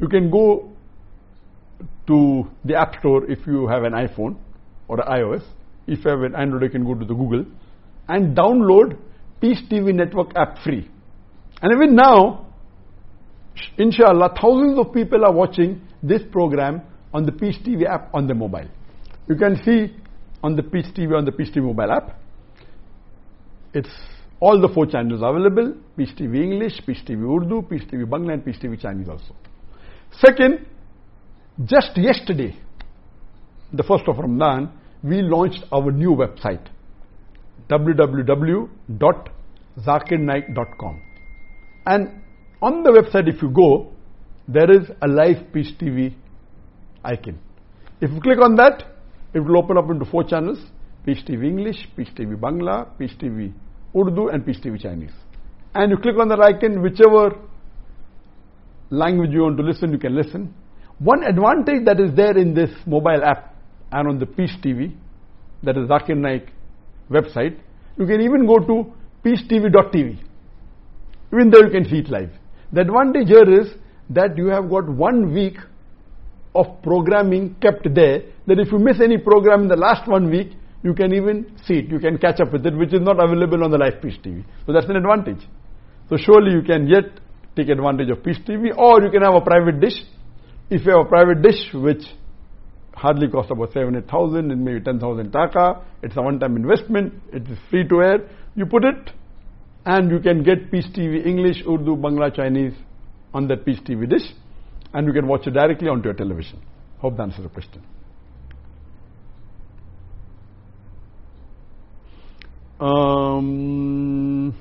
You can go to the App Store if you have an iPhone or an iOS. If you have an Android, you can go to the Google and download Peace TV Network app free. And even now, inshallah, thousands of people are watching this program on the Peace TV app on the mobile. You can see on the Peace TV on the Peace TV mobile app. It's all the four channels available Peace TV English, Peace TV Urdu, Peace TV Bangla, and Peace TV Chinese also. Second, just yesterday, the first of Ramadan, we launched our new website www.zakirnaik.com. And on the website, if you go, there is a live Peace TV icon. If you click on that, it will open up into four channels Peace TV English, Peace TV Bangla, Peace TV Urdu, and Peace TV Chinese. And you click on that icon, whichever language you want to listen, you can listen. One advantage that is there in this mobile app and on the Peace TV, that is Zakir Naik website, you can even go to peacetv.tv. Even there you can see it live. The advantage here is that you have got one week of programming kept there that if you miss any program in the last one week, you can even see it, you can catch up with it, which is not available on the live Peace TV. So that's an advantage. So surely you can yet take advantage of Peace TV or you can have a private dish. If you have a private dish which hardly costs about 7,000 and maybe 10,000 taka, it's a one-time investment, it is free to air, you put it and you can get Peace TV English, Urdu, Bangla, Chinese on that Peace TV dish and you can watch it directly onto your television. Hope that answers the question. Um,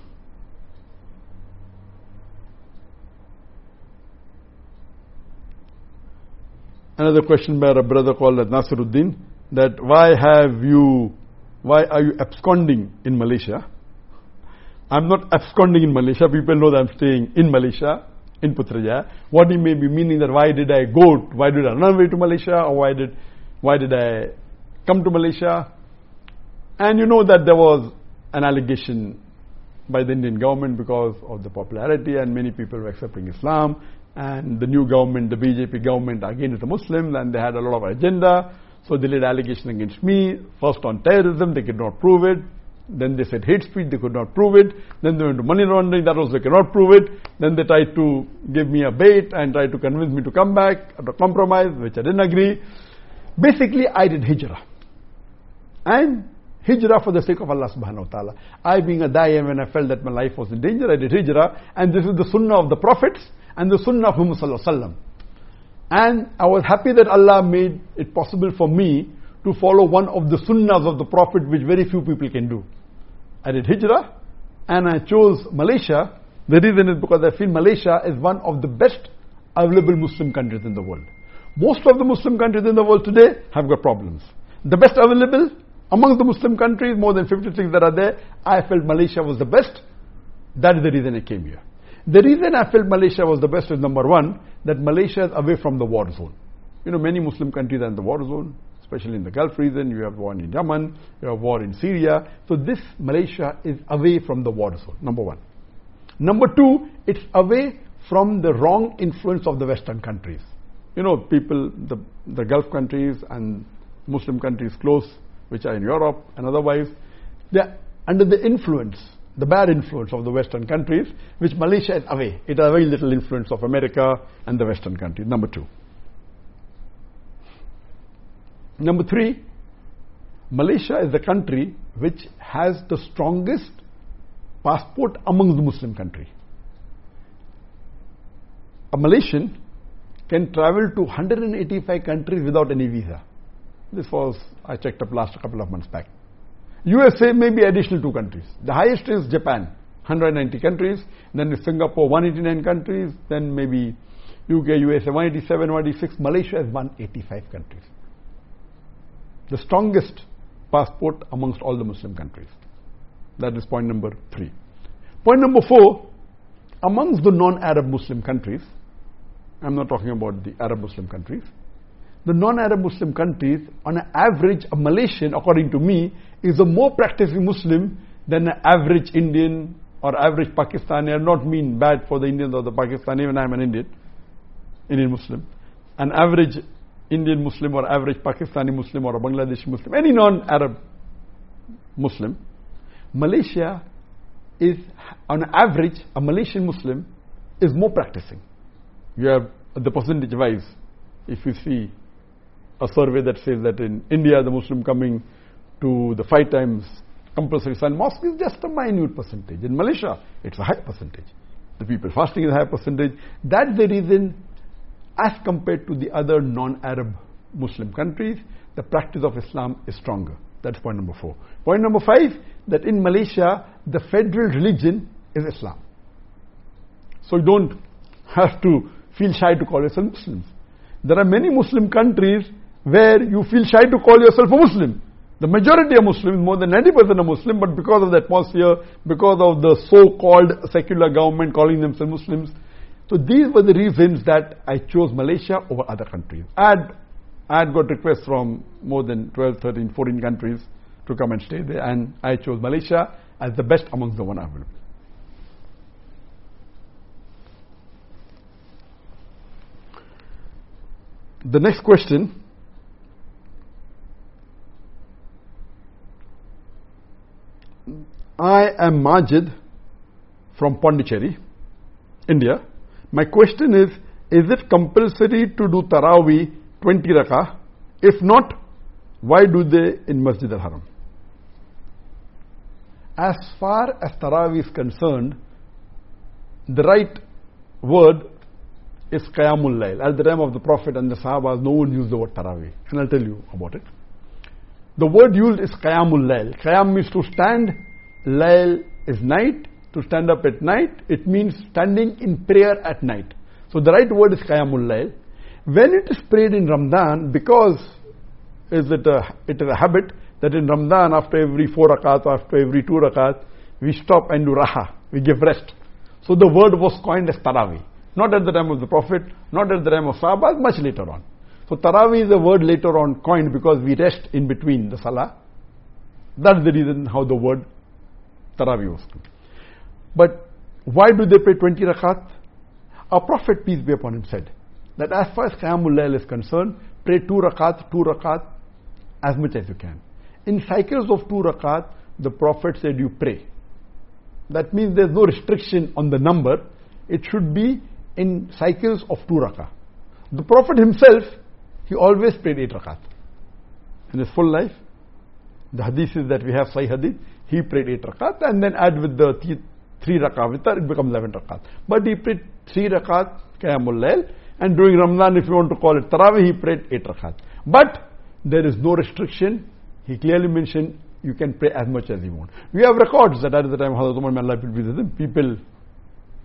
another question by a brother called Nasiruddin that why have you, why are you absconding in Malaysia? I'm not absconding in Malaysia. People know that I'm staying in Malaysia, in Putrajaya. What he may be meaning that why did I go, why did I run away to Malaysia or why did, why did I come to Malaysia? And you know that there was an allegation by the Indian government because of the popularity and many people were accepting Islam and the new government, the BJP government again is a Muslim and they had a lot of agenda. So they laid allegation against me, first on terrorism, they could not prove it. Then they said hate speech, they could not prove it. Then they went to money laundering, that also they cannot prove it. Then they tried to give me a bait and tried to convince me to come back a compromise, which I didn't agree. Basically, I did hijrah. And hijrah for the sake of Allah subhanahu wa ta'ala. I being a da'i when I felt that my life was in danger, I did hijrah and this is the sunnah of the prophets and the sunnah of Muhammad sallallahu wasallam. And I was happy that Allah made it possible for me to follow one of the sunnahs of the Prophet which very few people can do. I did hijrah and I chose Malaysia. The reason is because I feel Malaysia is one of the best available Muslim countries in the world. Most of the Muslim countries in the world today have got problems. The best available among the Muslim countries, more than 56 that are there, I felt Malaysia was the best. That is the reason I came here. The reason I felt Malaysia was the best is number one, that Malaysia is away from the war zone. You know, many Muslim countries are in the war zone, especially in the Gulf region. You have war in Yemen, you have war in Syria. So this Malaysia is away from the war zone, number one. Number two, it's away from the wrong influence of the Western countries. You know, people, the, the Gulf countries and Muslim countries close, which are in Europe and otherwise, they're under the influence, the bad influence of the Western countries, which Malaysia is away. It has very little influence of America and the Western countries. Number two. Number three, Malaysia is the country which has the strongest passport amongst the Muslim country. A Malaysian can travel to 185 countries without any visa. This was, I checked up last couple of months back. USA may be additional two countries. The highest is Japan, 190 countries. Then is Singapore, 189 countries. Then maybe UK, USA, 187, 186. Malaysia has 185 countries. The strongest passport amongst all the Muslim countries. That is point number three. Point number four, amongst the non-Arab Muslim countries, I'm not talking about the Arab Muslim countries, the non-Arab Muslim countries, on an average, a Malaysian, according to me, is a more practicing Muslim than an average Indian or average Pakistani. I not mean bad for the Indians or the Pakistani, even I'm an Indian, Indian Muslim. An average Indian Muslim or average Pakistani Muslim or a Bangladeshi Muslim, any non-Arab Muslim, Malaysia is, on average, a Malaysian Muslim is more practicing. You have the percentage wise, if you see a survey that says that in India, the Muslim coming to the five times compulsory Sun mosque is just a minute percentage. In Malaysia, it's a high percentage. The people fasting is a high percentage. That's the reason, as compared to the other non-Arab Muslim countries, the practice of Islam is stronger. That's point number four. Point number five, that in Malaysia, the federal religion is Islam. So you don't have to feel shy to call yourself Muslims. There are many Muslim countries where you feel shy to call yourself a Muslim. The majority are Muslims, more than 90% are Muslim, but because of the atmosphere, because of the so-called secular government calling themselves Muslims, so these were the reasons that I chose Malaysia over other countries. I had, I had got requests from more than 12, 13, 14 countries to come and stay there, and I chose Malaysia as the best amongst the one available. The next question I am Majid from Pondicherry, India. My question is, is it compulsory to do Taraweeh 20 rakah? If not, why do they in Masjid al-Haram? As far as Taraweeh is concerned, the right word is Qiyamul Layl. At the time of the Prophet and the Sahabas, no one used the word Taraweeh. And I'll tell you about it. The word used is Qiyamul Layl. Qiyam means to stand Layl is night, to stand up at night. It means standing in prayer at night. So the right word is Qiyamul Layl. When it is prayed in Ramadan, because is it, a, it is a habit that in Ramadan, after every four rakat, or after every two rakat, we stop and do raha, we give rest. So the word was coined as Taraweeh. Not at the time of the Prophet, not at the time of Sahaba, much later on. So Taraweeh is a word later on coined because we rest in between the Salah. That's the reason how the word Taraweeh. But why do they pray 20 rakat? Our Prophet, peace be upon him, said that as far as Qiyamul Layl is concerned, pray 2 rakat, 2 rakat, as much as you can. In cycles of 2 rakat, the Prophet said you pray. That means there's no restriction on the number. It should be in cycles of 2 rakat. The Prophet himself, he always prayed 8 rakat. In his full life, the hadith is that we have Sahih hadith, he prayed 8 rakat and then add with the 3 rakat with it becomes 11 rakat. But he prayed 3 rakat Qiyamul Layl and during Ramadan if you want to call it Tarawih he prayed 8 rakat. But there is no restriction. He clearly mentioned you can pray as much as you want. We have records that at the time of Hazrat Umar Allah people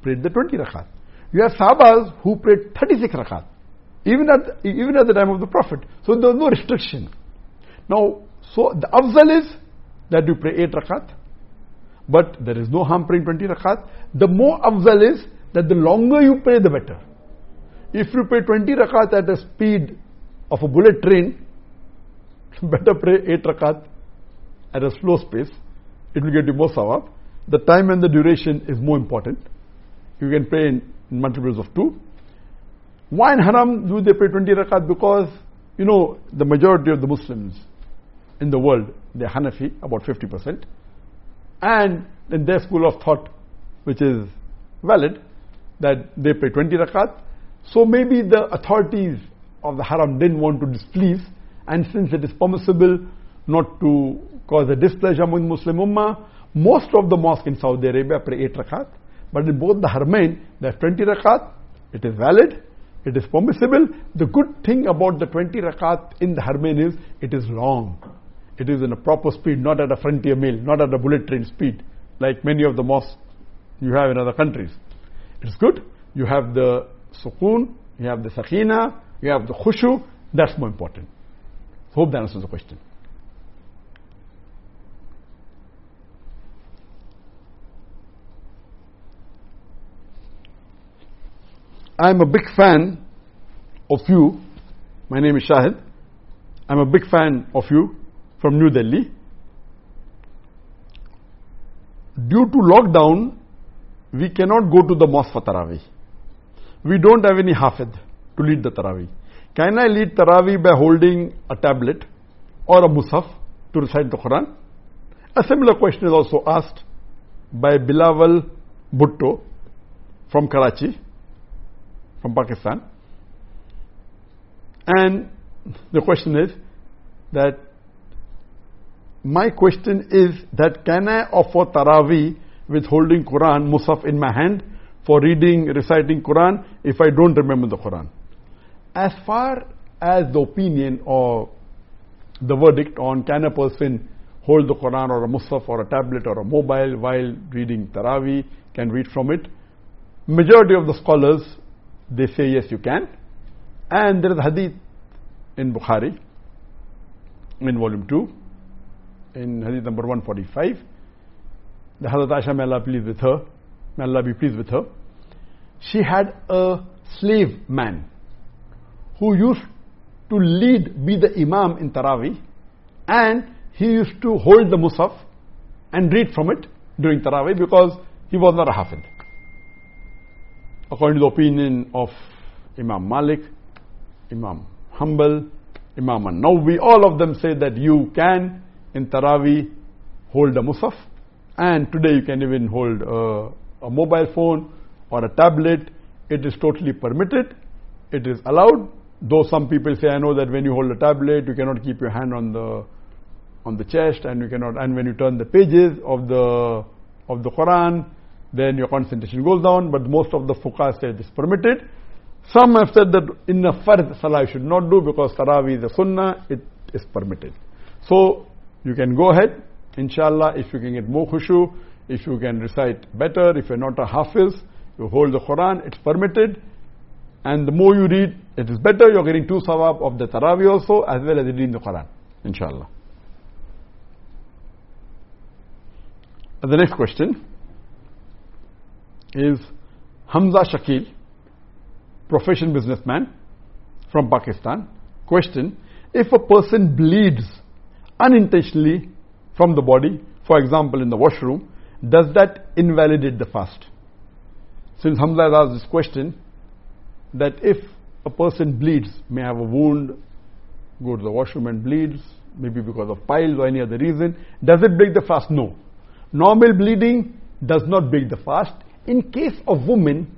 prayed the 20 rakat. You have Sahabas who prayed 36 rakat. Even at, even at the time of the Prophet. So there was no restriction. Now, so the afzal is that you pray 8 rakat. But there is no harm praying 20 rakat. The more afzal is that the longer you pray, the better. If you pray 20 rakat at the speed of a bullet train, better pray 8 rakat at a slow pace. It will get you more sawab. The time and the duration is more important. You can pray in, in multiples of 2. Why in Haram do they pray 20 rakat? Because, you know, the majority of the Muslims in the world, they're Hanafi, about 50%. And in their school of thought, which is valid, that they pray 20 rakat. So maybe the authorities of the haram didn't want to displease, and since it is permissible not to cause a displeasure among Muslim Ummah, Most of the mosques in Saudi Arabia pray 8 rakat, but in both the Haramain, there's 20 rakat, it is valid, it is permissible. The good thing about the 20 rakat in the Haramain is it is long. It is in a proper speed, not at a frontier mail, not at a bullet train speed, like many of the mosques you have in other countries. It's good. You have the sukoon, you have the sakina, you have the khushu. That's more important. Hope that answers the question. I'm a big fan of you. My name is Shahid. I'm a big fan of you from New Delhi. Due to lockdown, we cannot go to the mosque for Taraweeh. We don't have any hafid to lead the Taraweeh. Can I lead Taraweeh by holding a tablet or a musaf to recite the Quran? A similar question is also asked by Bilawal Bhutto from Karachi, from Pakistan. And the question is that my question is that can I offer Taraweeh with holding Quran, Musaf in my hand for reading, reciting Quran if I don't remember the Quran? As far as the opinion or the verdict on can a person hold the Quran or a Musaf or a tablet or a mobile while reading Taraweeh, can read from it, majority of the scholars, they say yes you can. And there is hadith in Bukhari in volume 2 in hadith number 145 the Hazrat Aisha may Allah pleased with her may Allah be pleased with her she had a slave man who used to lead be the imam in Taraweeh and he used to hold the musaf and read from it during Taraweeh because he was not a hafid. According to the opinion of Imam Malik Imam Hanbal, Imam An-Nawawi, all of them say that you can in Taraweeh hold a Musaf and today you can even hold a, a mobile phone or a tablet. It is totally permitted. It is allowed. Though some people say, I know that when you hold a tablet, you cannot keep your hand on the on the chest, and you cannot. And when you turn the pages of the of the Quran, then your concentration goes down. But most of the fuqah say it is permitted. Some have said that in a fard salah you should not do because Taraweeh is a sunnah, it is permitted. So you can go ahead, inshallah, if you can get more khushu, if you can recite better, if you're not a hafiz, you hold the Quran, it's permitted. And the more you read, it is better. You're getting two sawab of the Taraweeh also, as well as reading the Quran, inshallah. The next question is Hamza Shakil profession businessman from Pakistan. Question If a person bleeds unintentionally from the body, for example in the washroom, does that invalidate the fast? Since Hamza has asked this question, that if a person bleeds, may have a wound, go to the washroom and bleeds, maybe because of piles or any other reason, does it break the fast? No. Normal bleeding does not break the fast. In case of women,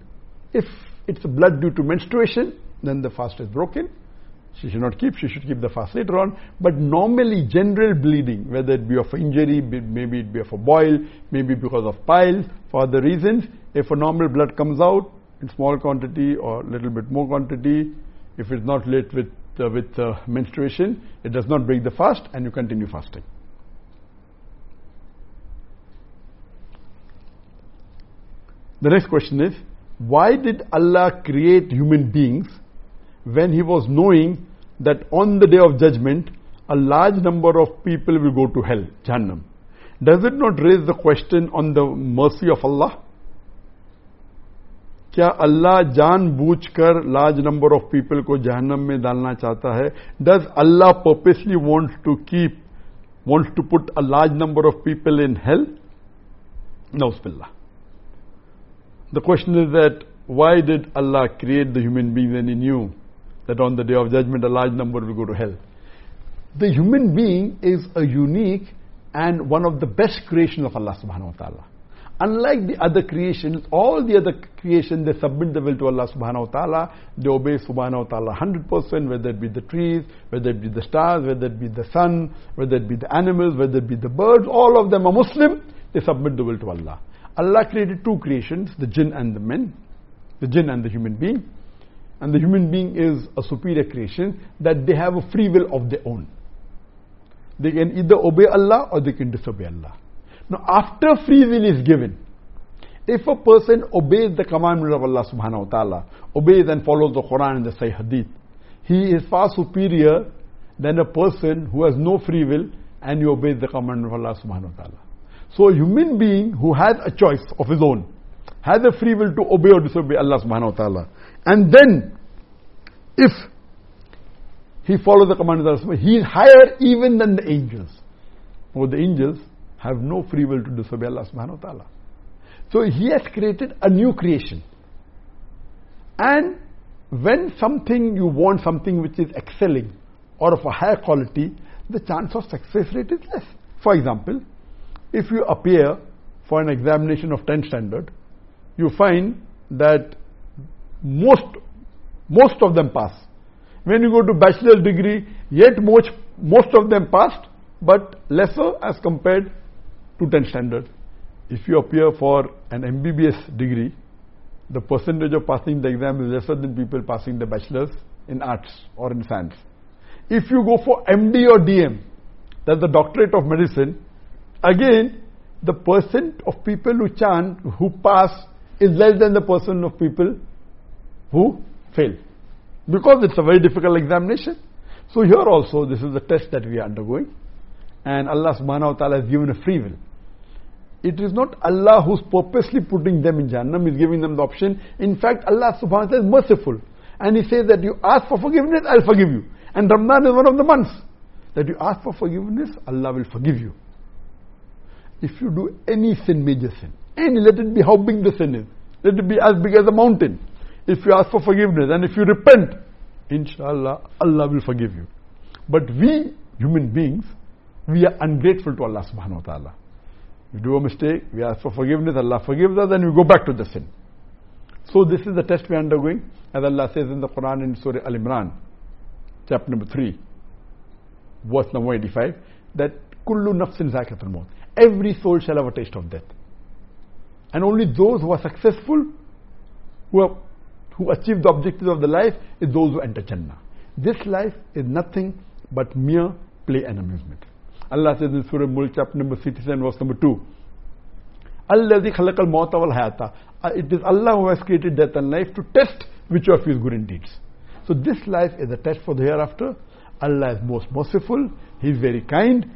if it's blood due to menstruation, then the fast is broken. She should not keep, she should keep the fast later on. But normally, general bleeding, whether it be of injury, maybe it be of a boil, maybe because of piles, for other reasons, if a normal blood comes out in small quantity or little bit more quantity, if it's not late with, uh, with uh, menstruation, it does not break the fast and you continue fasting. The next question is, why did Allah create human beings when He was knowing that on the day of judgment, a large number of people will go to hell, Jahannam? Does it not raise the question on the mercy of Allah? क्या अल्लाह जान बूझ कर large number of people को जहन्नम में डालना चाहता है does Allah purposely want to keep wants to put a large number of people in health नौसबिल्ला the question is that why did Allah create the human being when He knew that on the day of judgment a large number will go to hell? The human being is a unique and one of the best creations of Allah subhanahu wa ta'ala. Unlike the other creations, all the other creations, they submit the will to Allah subhanahu wa ta'ala. They obey subhanahu wa ta'ala 100%, whether it be the trees, whether it be the stars, whether it be the sun, whether it be the animals, whether it be the birds, all of them are Muslim they submit the will to Allah. Allah created two creations, the jinn and the men, the jinn and the human being. And the human being is a superior creation that they have a free will of their own. They can either obey Allah or they can disobey Allah. Now, after free will is given, if a person obeys the commandment of Allah subhanahu wa ta'ala, obeys and follows the Quran and the Sahih Hadith, he is far superior than a person who has no free will and he obeys the commandment of Allah subhanahu wa ta'ala. So a human being who has a choice of his own, has a free will to obey or disobey Allah subhanahu wa ta'ala. And then, if he follows the commandments of Allah, he is higher even than the angels. For the angels have no free will to disobey Allah subhanahu wa ta'ala. So he has created a new creation. And when something you want something which is excelling or of a higher quality, the chance of success rate is less. For example, if you appear for an examination of 10th standard, you find that most, most of them pass. When you go to bachelor's degree, yet most, most of them passed, but lesser as compared to 10th standard. If you appear for an MBBS degree, the percentage of passing the exam is lesser than people passing the bachelor's in arts or in science. If you go for MD or DM, that's the doctorate of medicine, again, the percent of people who chant, who pass, is less than the percent of people who fail. Because it's a very difficult examination. So here also, this is the test that we are undergoing. And Allah subhanahu wa ta'ala has given a free will. It is not Allah who's purposely putting them in Jannah, He's giving them the option. In fact, Allah subhanahu wa ta'ala is merciful. And He says that you ask for forgiveness, I'll forgive you. And Ramadan is one of the months that you ask for forgiveness, Allah will forgive you. If you do any sin, major sin, any, let it be how big the sin is, let it be as big as a mountain. If you ask for forgiveness and if you repent, inshallah, Allah will forgive you. But we, human beings, we are ungrateful to Allah subhanahu wa ta'ala. We do a mistake, we ask for forgiveness, Allah forgives us, and we go back to the sin. So this is the test we are undergoing, as Allah says in the Quran in Surah Al Imran, chapter number 3, verse number 85, that kullu nafsin zakatul maut. Every soul shall have a taste of death. And only those who are successful, who, have, who achieve the objectives of the life, is those who enter Jannah. This life is nothing but mere play and amusement. Allah says in Surah Mulk, chapter number 67, verse number 2. Alladhi khalaqal mawta wal hayata. Uh, it is Allah who has created death and life to test which of you is good in deeds. So this life is a test for the hereafter. Allah is most merciful. He is very kind.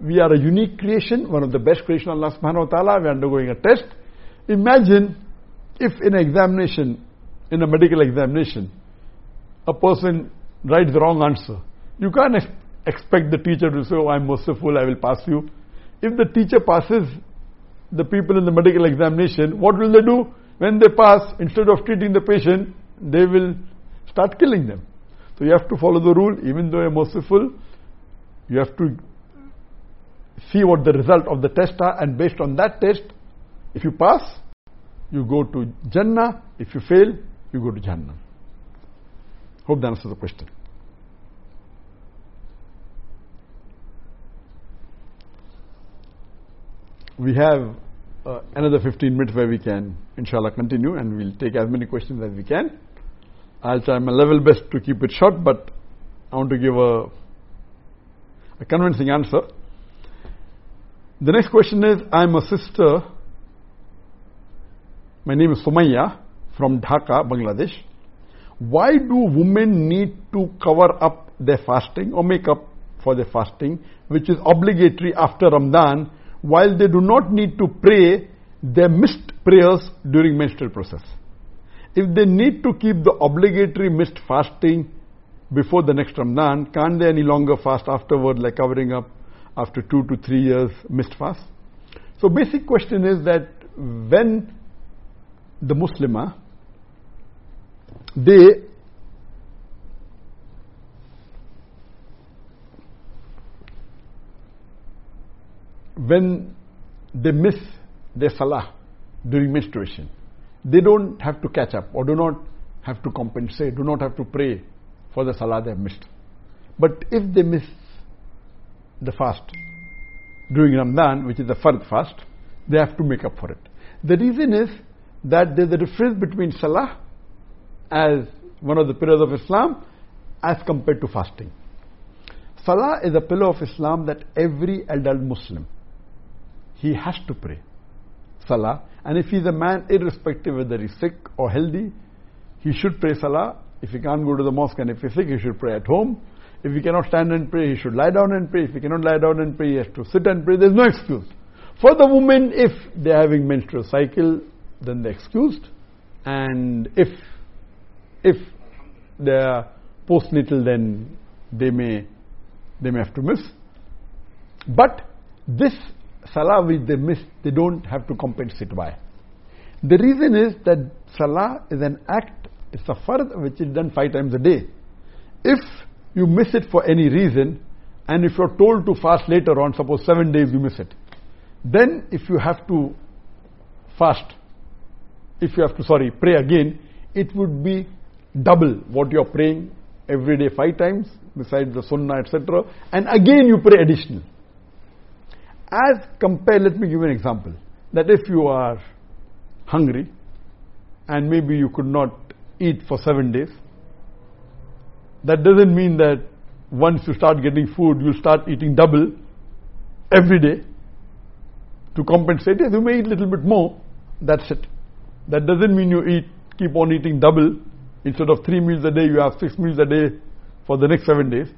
We are a unique creation, one of the best creation Allah subhanahu wa ta'ala. We are undergoing a test. Imagine if in examination, in a medical examination, a person writes the wrong answer. You can't ex- expect the teacher to say, oh, I'm merciful, I will pass you. If the teacher passes the people in the medical examination, what will they do? When they pass, instead of treating the patient, they will start killing them. So you have to follow the rule, even though you're merciful, you have to see what the result of the test are, and based on that test, if you pass, you go to Jannah. If you fail, you go to Jannah. Hope that answers the question. We have uh, another 15 minutes where we can, inshallah, continue and we'll take as many questions as we can. I'll try my level best to keep it short, but I want to give a, a convincing answer. The next question is I'm a sister. My name is Sumaya from Dhaka, Bangladesh. Why do women need to cover up their fasting or make up for their fasting, which is obligatory after Ramadan, while they do not need to pray their missed prayers during menstrual process? If they need to keep the obligatory missed fasting before the next Ramadan, can't they any longer fast afterward, like covering up after two to three years missed fast? So basic question is that when the Muslimah, they when they miss their salah during menstruation, they don't have to catch up or do not have to compensate, do not have to pray for the salah they have missed. But if they miss the fast during Ramadan, which is the fard fast, they have to make up for it. The reason is that there's a difference between salah as one of the pillars of Islam as compared to fasting. Salah is a pillar of Islam that every adult Muslim he has to pray. Salah. And if he's a man irrespective whether he's sick or healthy he should pray salah. If he can't go to the mosque and if he's sick he should pray at home. If he cannot stand and pray he should lie down and pray. If he cannot lie down and pray he has to sit and pray. There's no excuse. For the women if they're having menstrual cycle then they're excused. And if if they're postnatal then they may they may have to miss but this salah which they miss, they don't have to compensate. by. The reason is that salah is an act, it's a fard which is done five times a day. If you miss it for any reason, and if you're told to fast later on, suppose seven days you miss it, then if you have to fast, if you have to, sorry, pray again, it would be double what you're praying every day five times, besides the sunnah, etc. And again you pray additional. As compared, let me give you an example. That if you are hungry and maybe you could not eat for seven days, that doesn't mean that once you start getting food, you'll start eating double every day to compensate. Yes, you may eat a little bit more, that's it. That doesn't mean you eat, keep on eating double. Instead of three meals a day, you have six meals a day for the next seven days.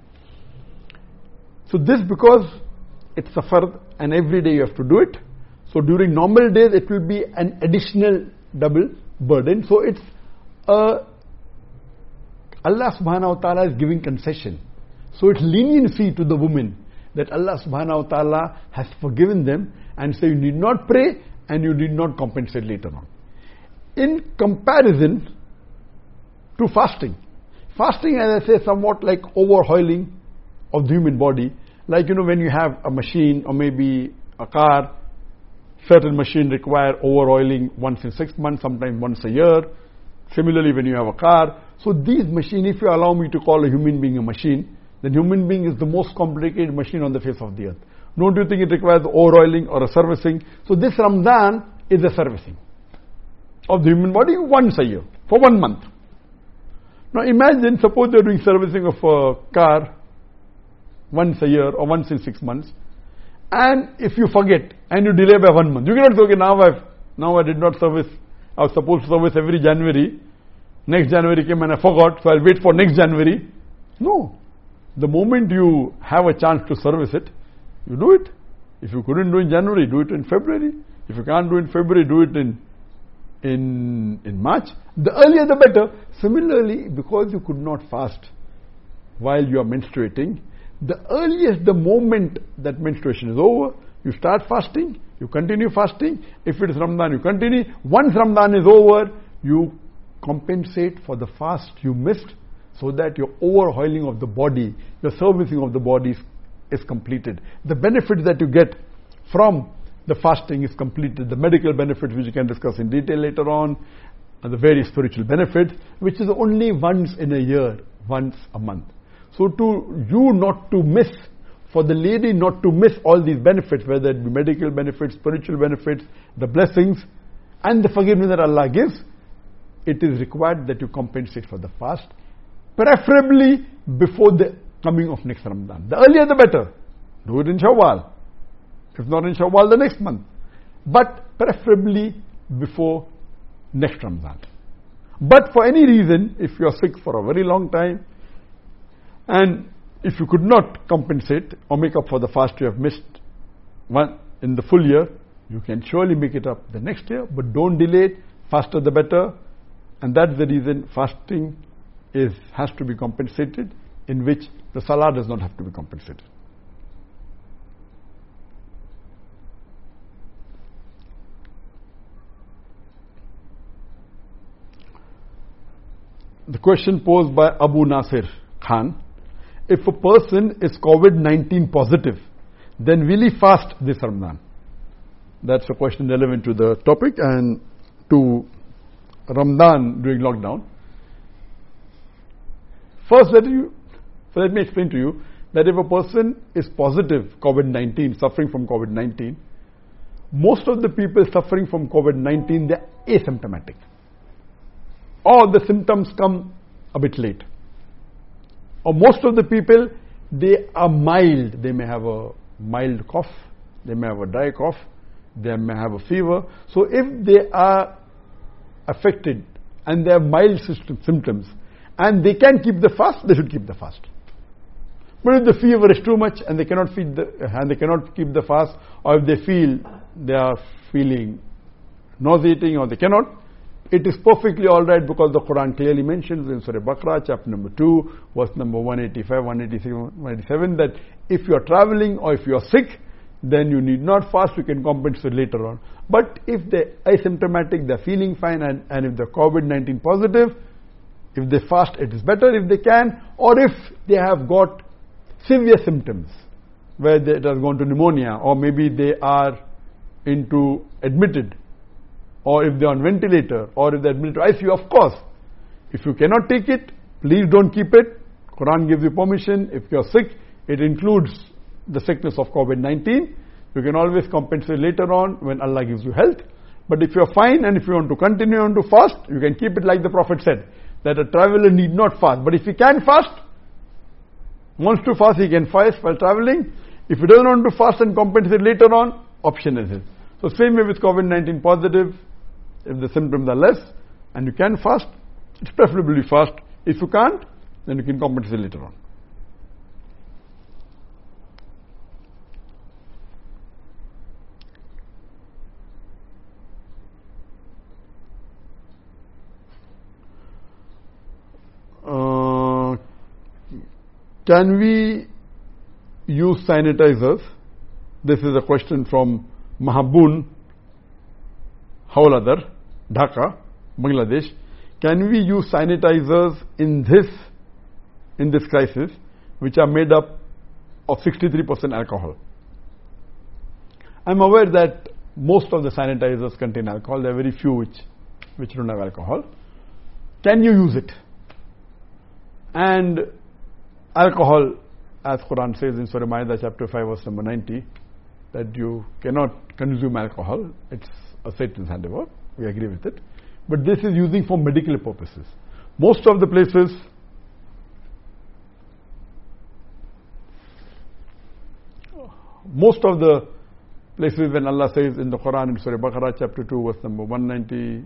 So this because it's a fard and every day you have to do it. So during normal days it will be an additional double burden. So it's a Allah subhanahu wa ta'ala is giving concession. So it's leniency to the women that Allah subhanahu wa ta'ala has forgiven them and so you need not pray and you need not compensate later on. In comparison to fasting, fasting as I say somewhat like overhauling of the human body like, you know, when you have a machine or maybe a car, certain machine require over-oiling once in six months, sometimes once a year. Similarly, when you have a car. So these machines, if you allow me to call a human being a machine, then human being is the most complicated machine on the face of the earth. Don't you think it requires over-oiling or a servicing? So this Ramadan is a servicing of the human body once a year, for one month. Now imagine, suppose you're doing servicing of a car once a year or once in six months. And if you forget and you delay by one month, you cannot say, okay, now I've, now I did not service, I was supposed to service every January. Next January came and I forgot, so I'll wait for next January. No. The moment you have a chance to service it, you do it. If you couldn't do it in January, do it in February. If you can't do it in February, do it in in in March. The earlier the better. Similarly, because you could not fast while you are menstruating, the earliest the moment that menstruation is over, you start fasting, you continue fasting. If it is Ramadan, you continue. Once Ramadan is over, you compensate for the fast you missed so that your overhauling of the body, your servicing of the body is, is completed. The benefits that you get from the fasting is completed. The medical benefits, which you can discuss in detail later on, and the various spiritual benefits, which is only once in a year, once a month. So to you not to miss, for the lady not to miss all these benefits, whether it be medical benefits, spiritual benefits, the blessings, and the forgiveness that Allah gives, it is required that you compensate for the fast, preferably before the coming of next Ramadan. The earlier the better. Do it in Shawwal. If not in Shawwal, the next month. But preferably before next Ramadan. But for any reason, if you are sick for a very long time, and if you could not compensate or make up for the fast you have missed one in the full year, you can surely make it up the next year, but don't delay it. Faster the better. And that's the reason fasting is has to be compensated, in which the salah does not have to be compensated. The question posed by Abu Nasir Khan if a person is COVID-19 positive, then will he fast this Ramadan? That's a question relevant to the topic and to Ramadan during lockdown. First, let, you, so let me explain to you that if a person is positive COVID-19, suffering from COVID-19, most of the people suffering from COVID-19, they're asymptomatic. Or the symptoms come a bit late. Or most of the people, they are mild. They may have a mild cough, they may have a dry cough, they may have a fever. So if they are affected and they have mild symptoms and they can keep the fast, they should keep the fast. But if the fever is too much and they cannot feed the, and they cannot keep the fast, or if they feel they are feeling nauseating or they cannot, it is perfectly alright because the Quran clearly mentions in Surah Baqarah, chapter number 2, verse number 185, 186, 187, that if you are traveling or if you are sick, then you need not fast, you can compensate later on. But if they're asymptomatic, they're feeling fine, and, and if they're COVID 19 positive, if they fast, it is better if they can, or if they have got severe symptoms, where they, it has gone to pneumonia, or maybe they are into admitted, or if they're on ventilator, or if they're to ICU, of course. If you cannot take it, please don't keep it. Quran gives you permission. If you're sick, it includes the sickness of COVID-19. You can always compensate later on when Allah gives you health. But if you're fine and if you want to continue on to fast, you can keep it like the Prophet said, that a traveler need not fast. But if he can fast, wants to fast, he can fast while traveling. If he doesn't want to fast and compensate later on, option is his. So same way with COVID-19 positive, if the symptoms are less and you can fast, it's preferably fast. If you can't, then you can compensate later on. Uh, can we use sanitizers? This is a question from Mahabun Hauladar, Dhaka, Bangladesh. Can we use sanitizers in this in this crisis, which are made up of 63% alcohol? I'm aware that most of the sanitizers contain alcohol. There are very few which which don't have alcohol. Can you use it? And alcohol, as Quran says in Surah Ma'idah chapter 5 verse number 90, that you cannot consume alcohol. It's a Satan's handiwork. We agree with it. But this is using for medical purposes. Most of the places most of the places when Allah says in the Quran in Surah Baqarah chapter 2 verse number 190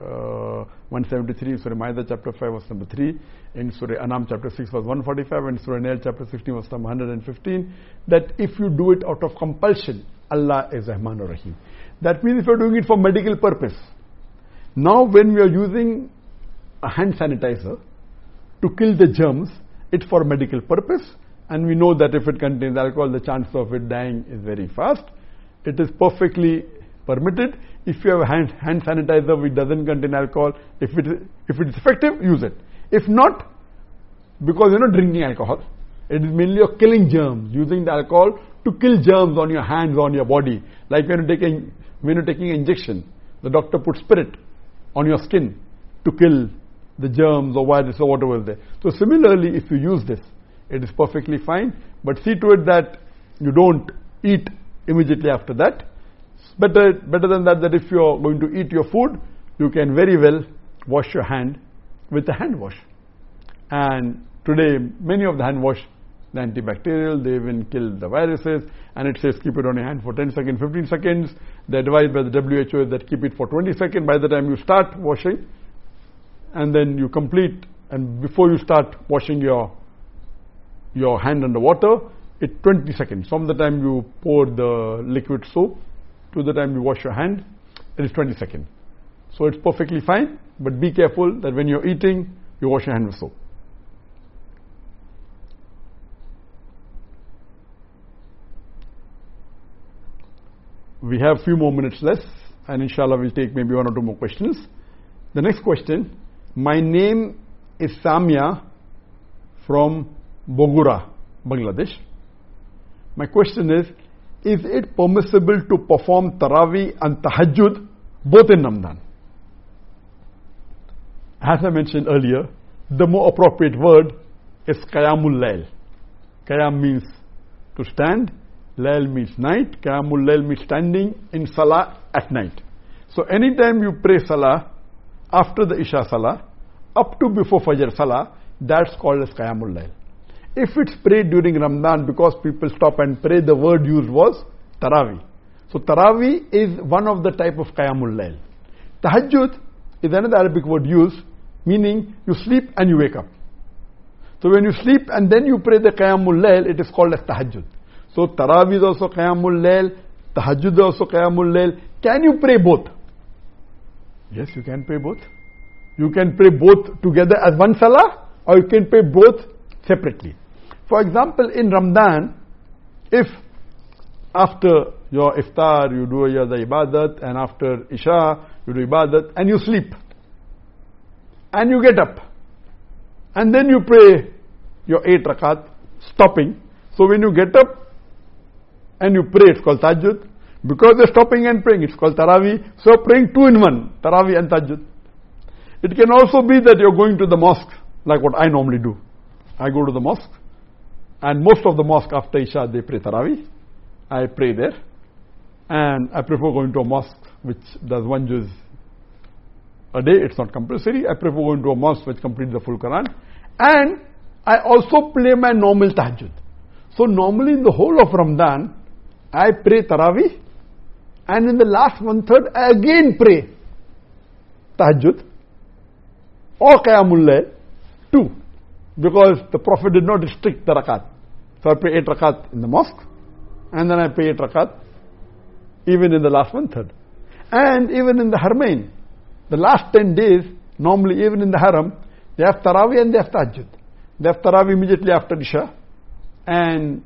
uh, 173 in Surah Ma'idah chapter 5 verse number 3 in Surah Anam chapter 6 verse 145 and Surah Nahl chapter 16 verse number 115 that if you do it out of compulsion Allah is Rahman Rahim that means if you're doing it for medical purpose now when we are using a hand sanitizer to kill the germs it's for medical purpose and we know that if it contains alcohol the chance of it dying is very fast it is perfectly permitted. If you have a hand, hand sanitizer which doesn't contain alcohol, if it, if it is effective, use it. If not, because you're not drinking alcohol, it is mainly you're killing germs, using the alcohol to kill germs on your hands, on your body. Like when you're taking, when you're taking injection, the doctor puts spirit on your skin to kill the germs or virus or whatever is there. So similarly, if you use this, it is perfectly fine, but see to it that you don't eat immediately after that better, better than that, that if you're going to eat your food, you can very well wash your hand with a hand wash. And today, many of the hand wash, the antibacterial, they even kill the viruses, and it says keep it on your hand for 10 seconds, 15 seconds. The advice by the WHO is that keep it for 20 seconds by the time you start washing, and then you complete, and before you start washing your your hand under water, it 20 seconds. From the time you pour the liquid soap to the time you wash your hand, it is 20 seconds. So it's perfectly fine, but be careful that when you're eating, you wash your hand with soap. We have few more minutes left, and inshallah we'll take maybe one or two more questions. The next question, my name is Samia from Bogura, Bangladesh. My question is, is it permissible to perform Taraweeh and Tahajjud both in Ramadan? As I mentioned earlier, the more appropriate word is Qiyamul Layl. Qiyam means to stand, Layl means night. Qiyamul Layl means standing in Salah at night. So anytime you pray Salah after the Isha Salah, up to before Fajr Salah, that's called as Qiyamul Layl. If it's prayed during Ramadan because people stop and pray, the word used was Taraweeh. So Taraweeh is one of the type of Qiyamul Layl. Tahajjud is another Arabic word used, meaning you sleep and you wake up. So when you sleep and then you pray the Qiyamul Layl, it is called as Tahajjud. So Taraweeh is also Qiyamul Layl, Tahajjud is also Qiyamul Layl. Can you pray both? Yes, you can pray both. You can pray both together as one Salah or you can pray both separately. For example, in Ramadan, if after your iftar you do your ibadat and after isha you do ibadat and you sleep and you get up and then you pray your eight rakat stopping. So when you get up and you pray, it's called Tahajjud. Because you're stopping and praying, it's called taraweeh. So praying two in one, taraweeh and Tahajjud. It can also be that you're going to the mosque, like what I normally do. I go to the mosque, and most of the mosque after Isha they pray taraweeh. I pray there, and I prefer going to a mosque which does one juz a day. It's not compulsory. I prefer going to a mosque which completes the full Quran, and I also play my normal tahajjud. So normally in the whole of Ramadan, I pray taraweeh, and in the last one third I again pray. Tahajjud. Or qiyamul layl. Two. Because the Prophet did not restrict the rakat. So I pray 8 rakat in the mosque. And then I pray 8 rakat even in the last one third. And even in the Haramain, the last 10 days, normally even in the Haram, they have Taraweeh and they have Tahajjud. They have Taraweeh immediately after Isha. And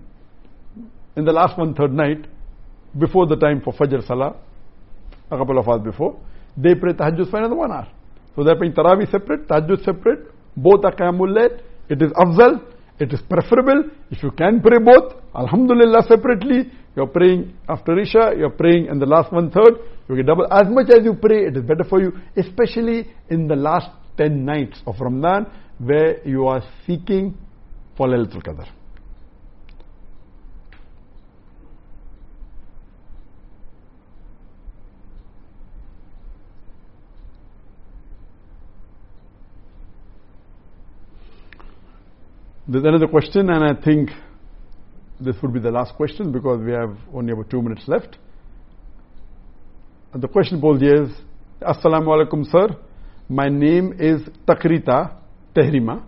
in the last one third night, before the time for Fajr Salah, a couple of hours before, they pray Tahajjud for another one hour. So they're praying Taraweeh separate, Tahajjud separate, both are Qiyamul it is afzal, it is preferable. If you can pray both, Alhamdulillah separately, you're praying after Isha, you're praying in the last one third, you get double. As much as you pray, it is better for you, especially in the last 10 nights of Ramadan, where you are seeking for Laylatul Qadr. There's another question, and I think this would be the last question because we have only about two minutes left. And the question posed is Assalamu alaikum, sir. My name is Takrita Tehrima.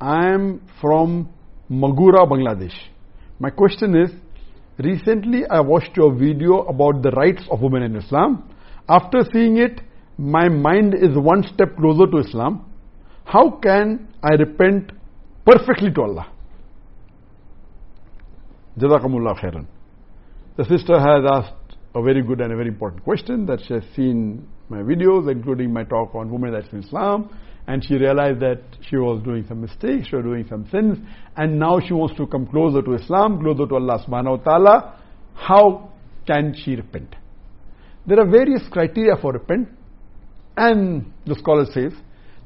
I am from Magura, Bangladesh. My question is Recently, I watched your video about the rights of women in Islam. After seeing it, my mind is one step closer to Islam. How can I repent perfectly to Allah. Jazakumullah khairan. The sister has asked a very good and a very important question that she has seen my videos, including my talk on women rights in Islam, and she realized that she was doing some mistakes, she was doing some sins, and now she wants to come closer to Islam, closer to Allah subhanahu wa ta'ala. How can she repent? There are various criteria for repent, and the scholar says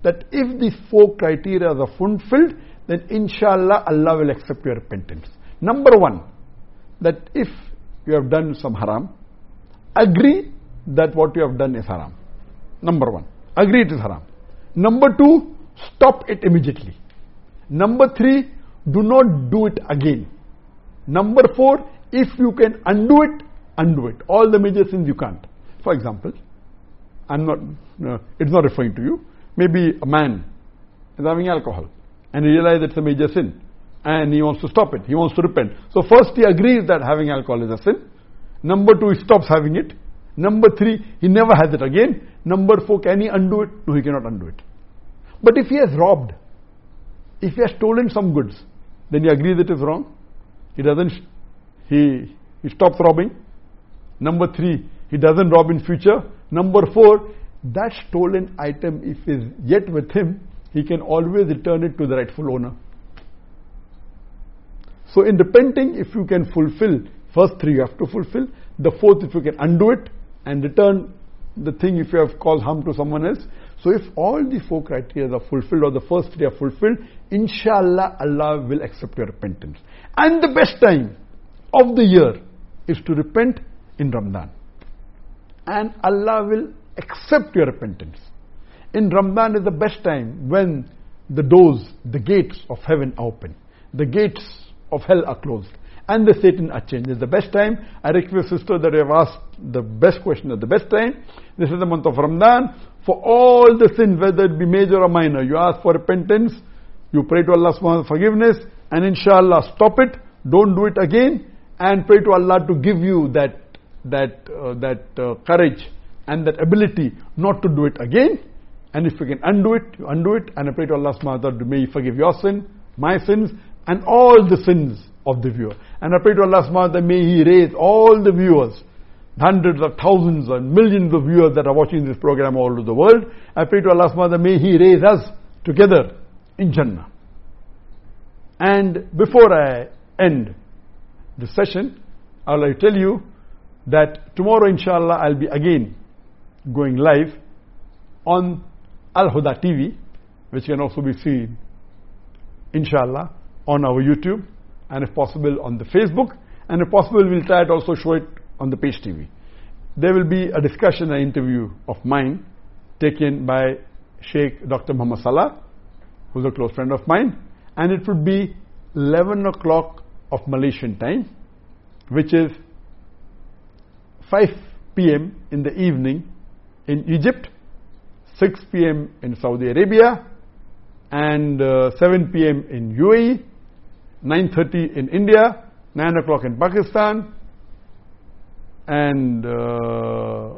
that if these four criteria are fulfilled, then inshallah Allah will accept your repentance. Number one, that if you have done some haram, agree that what you have done is haram. Number one, agree it is haram. Number two, stop it immediately. Number three, do not do it again. Number four, if you can undo it, undo it. All the major sins you can't. For example, I'm not, uh, it's not referring to you. Maybe a man is having alcohol and he realizes it's a major sin and he wants to stop it. He wants to repent. So first he agrees that having alcohol is a sin. Number two, he stops having it. Number three, he never has it again. Number four, can he undo it? No, he cannot undo it. But if he has robbed, if he has stolen some goods, then he agrees it is wrong. He doesn't, he, he stops robbing. Number three, he doesn't rob in future. Number four, that stolen item, if is yet with him, he can always return it to the rightful owner. So in repenting, if you can fulfill, first three you have to fulfill, the fourth if you can undo it and return the thing if you have caused harm to someone else. So if all the four criteria are fulfilled or the first three are fulfilled, inshallah Allah will accept your repentance. And the best time of the year is to repent in Ramadan. And Allah will accept your repentance. In Ramadan is the best time when the doors, the gates of heaven are open. The gates of hell are closed. And the Satan are changed. It's the best time. I request sister that you have asked the best question at the best time. This is the month of Ramadan. For all the sins, whether it be major or minor, you ask for repentance, you pray to Allah for forgiveness, and inshallah stop it, don't do it again, and pray to Allah to give you that, that, uh, that uh, courage and that ability not to do it again. And if you can undo it, you undo it, and I pray to Allah subhanahu wa ta'ala, may He forgive your sin, my sins, and all the sins of the viewer. And I pray to Allah subhanahu wa ta'ala, may He raise all the viewers, hundreds of thousands and millions of viewers that are watching this program all over the world. I pray to Allah subhanahu wa ta'ala, may He raise us together in Jannah. And before I end the session, I will tell you that tomorrow inshallah I'll be again going live on Al Huda TV, which can also be seen inshallah on our YouTube and if possible on the Facebook and if possible we'll try to also show it on the Peace TV. There will be a discussion, an interview of mine taken by Sheikh Dr. Muhammad Salah who's a close friend of mine, and it would be 11 o'clock of Malaysian time, which is 5 p.m. in the evening in Egypt, 6 p.m. in Saudi Arabia, and uh, 7 p.m. in UAE, 9.30 in India, 9 o'clock in Pakistan, and uh,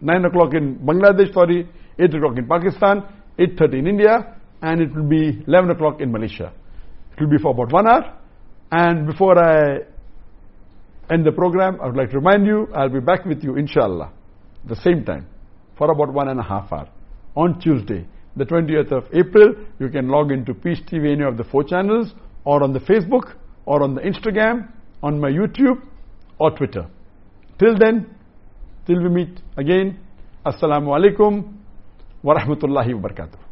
9 o'clock in Bangladesh, sorry, 8 o'clock in Pakistan, 8.30 in India, and it will be 11 o'clock in Malaysia. It will be for about one hour. And before I end the program, I would like to remind you, I'll be back with you, inshallah, the same time, for about one and a half hour on Tuesday, the 20th of April. You can log into Peace TV, any of the four channels, or on the Facebook, or on the Instagram, on my YouTube, or Twitter. Till then, till we meet again, Assalamu alaikum wa rahmatullahi wa barakatuh.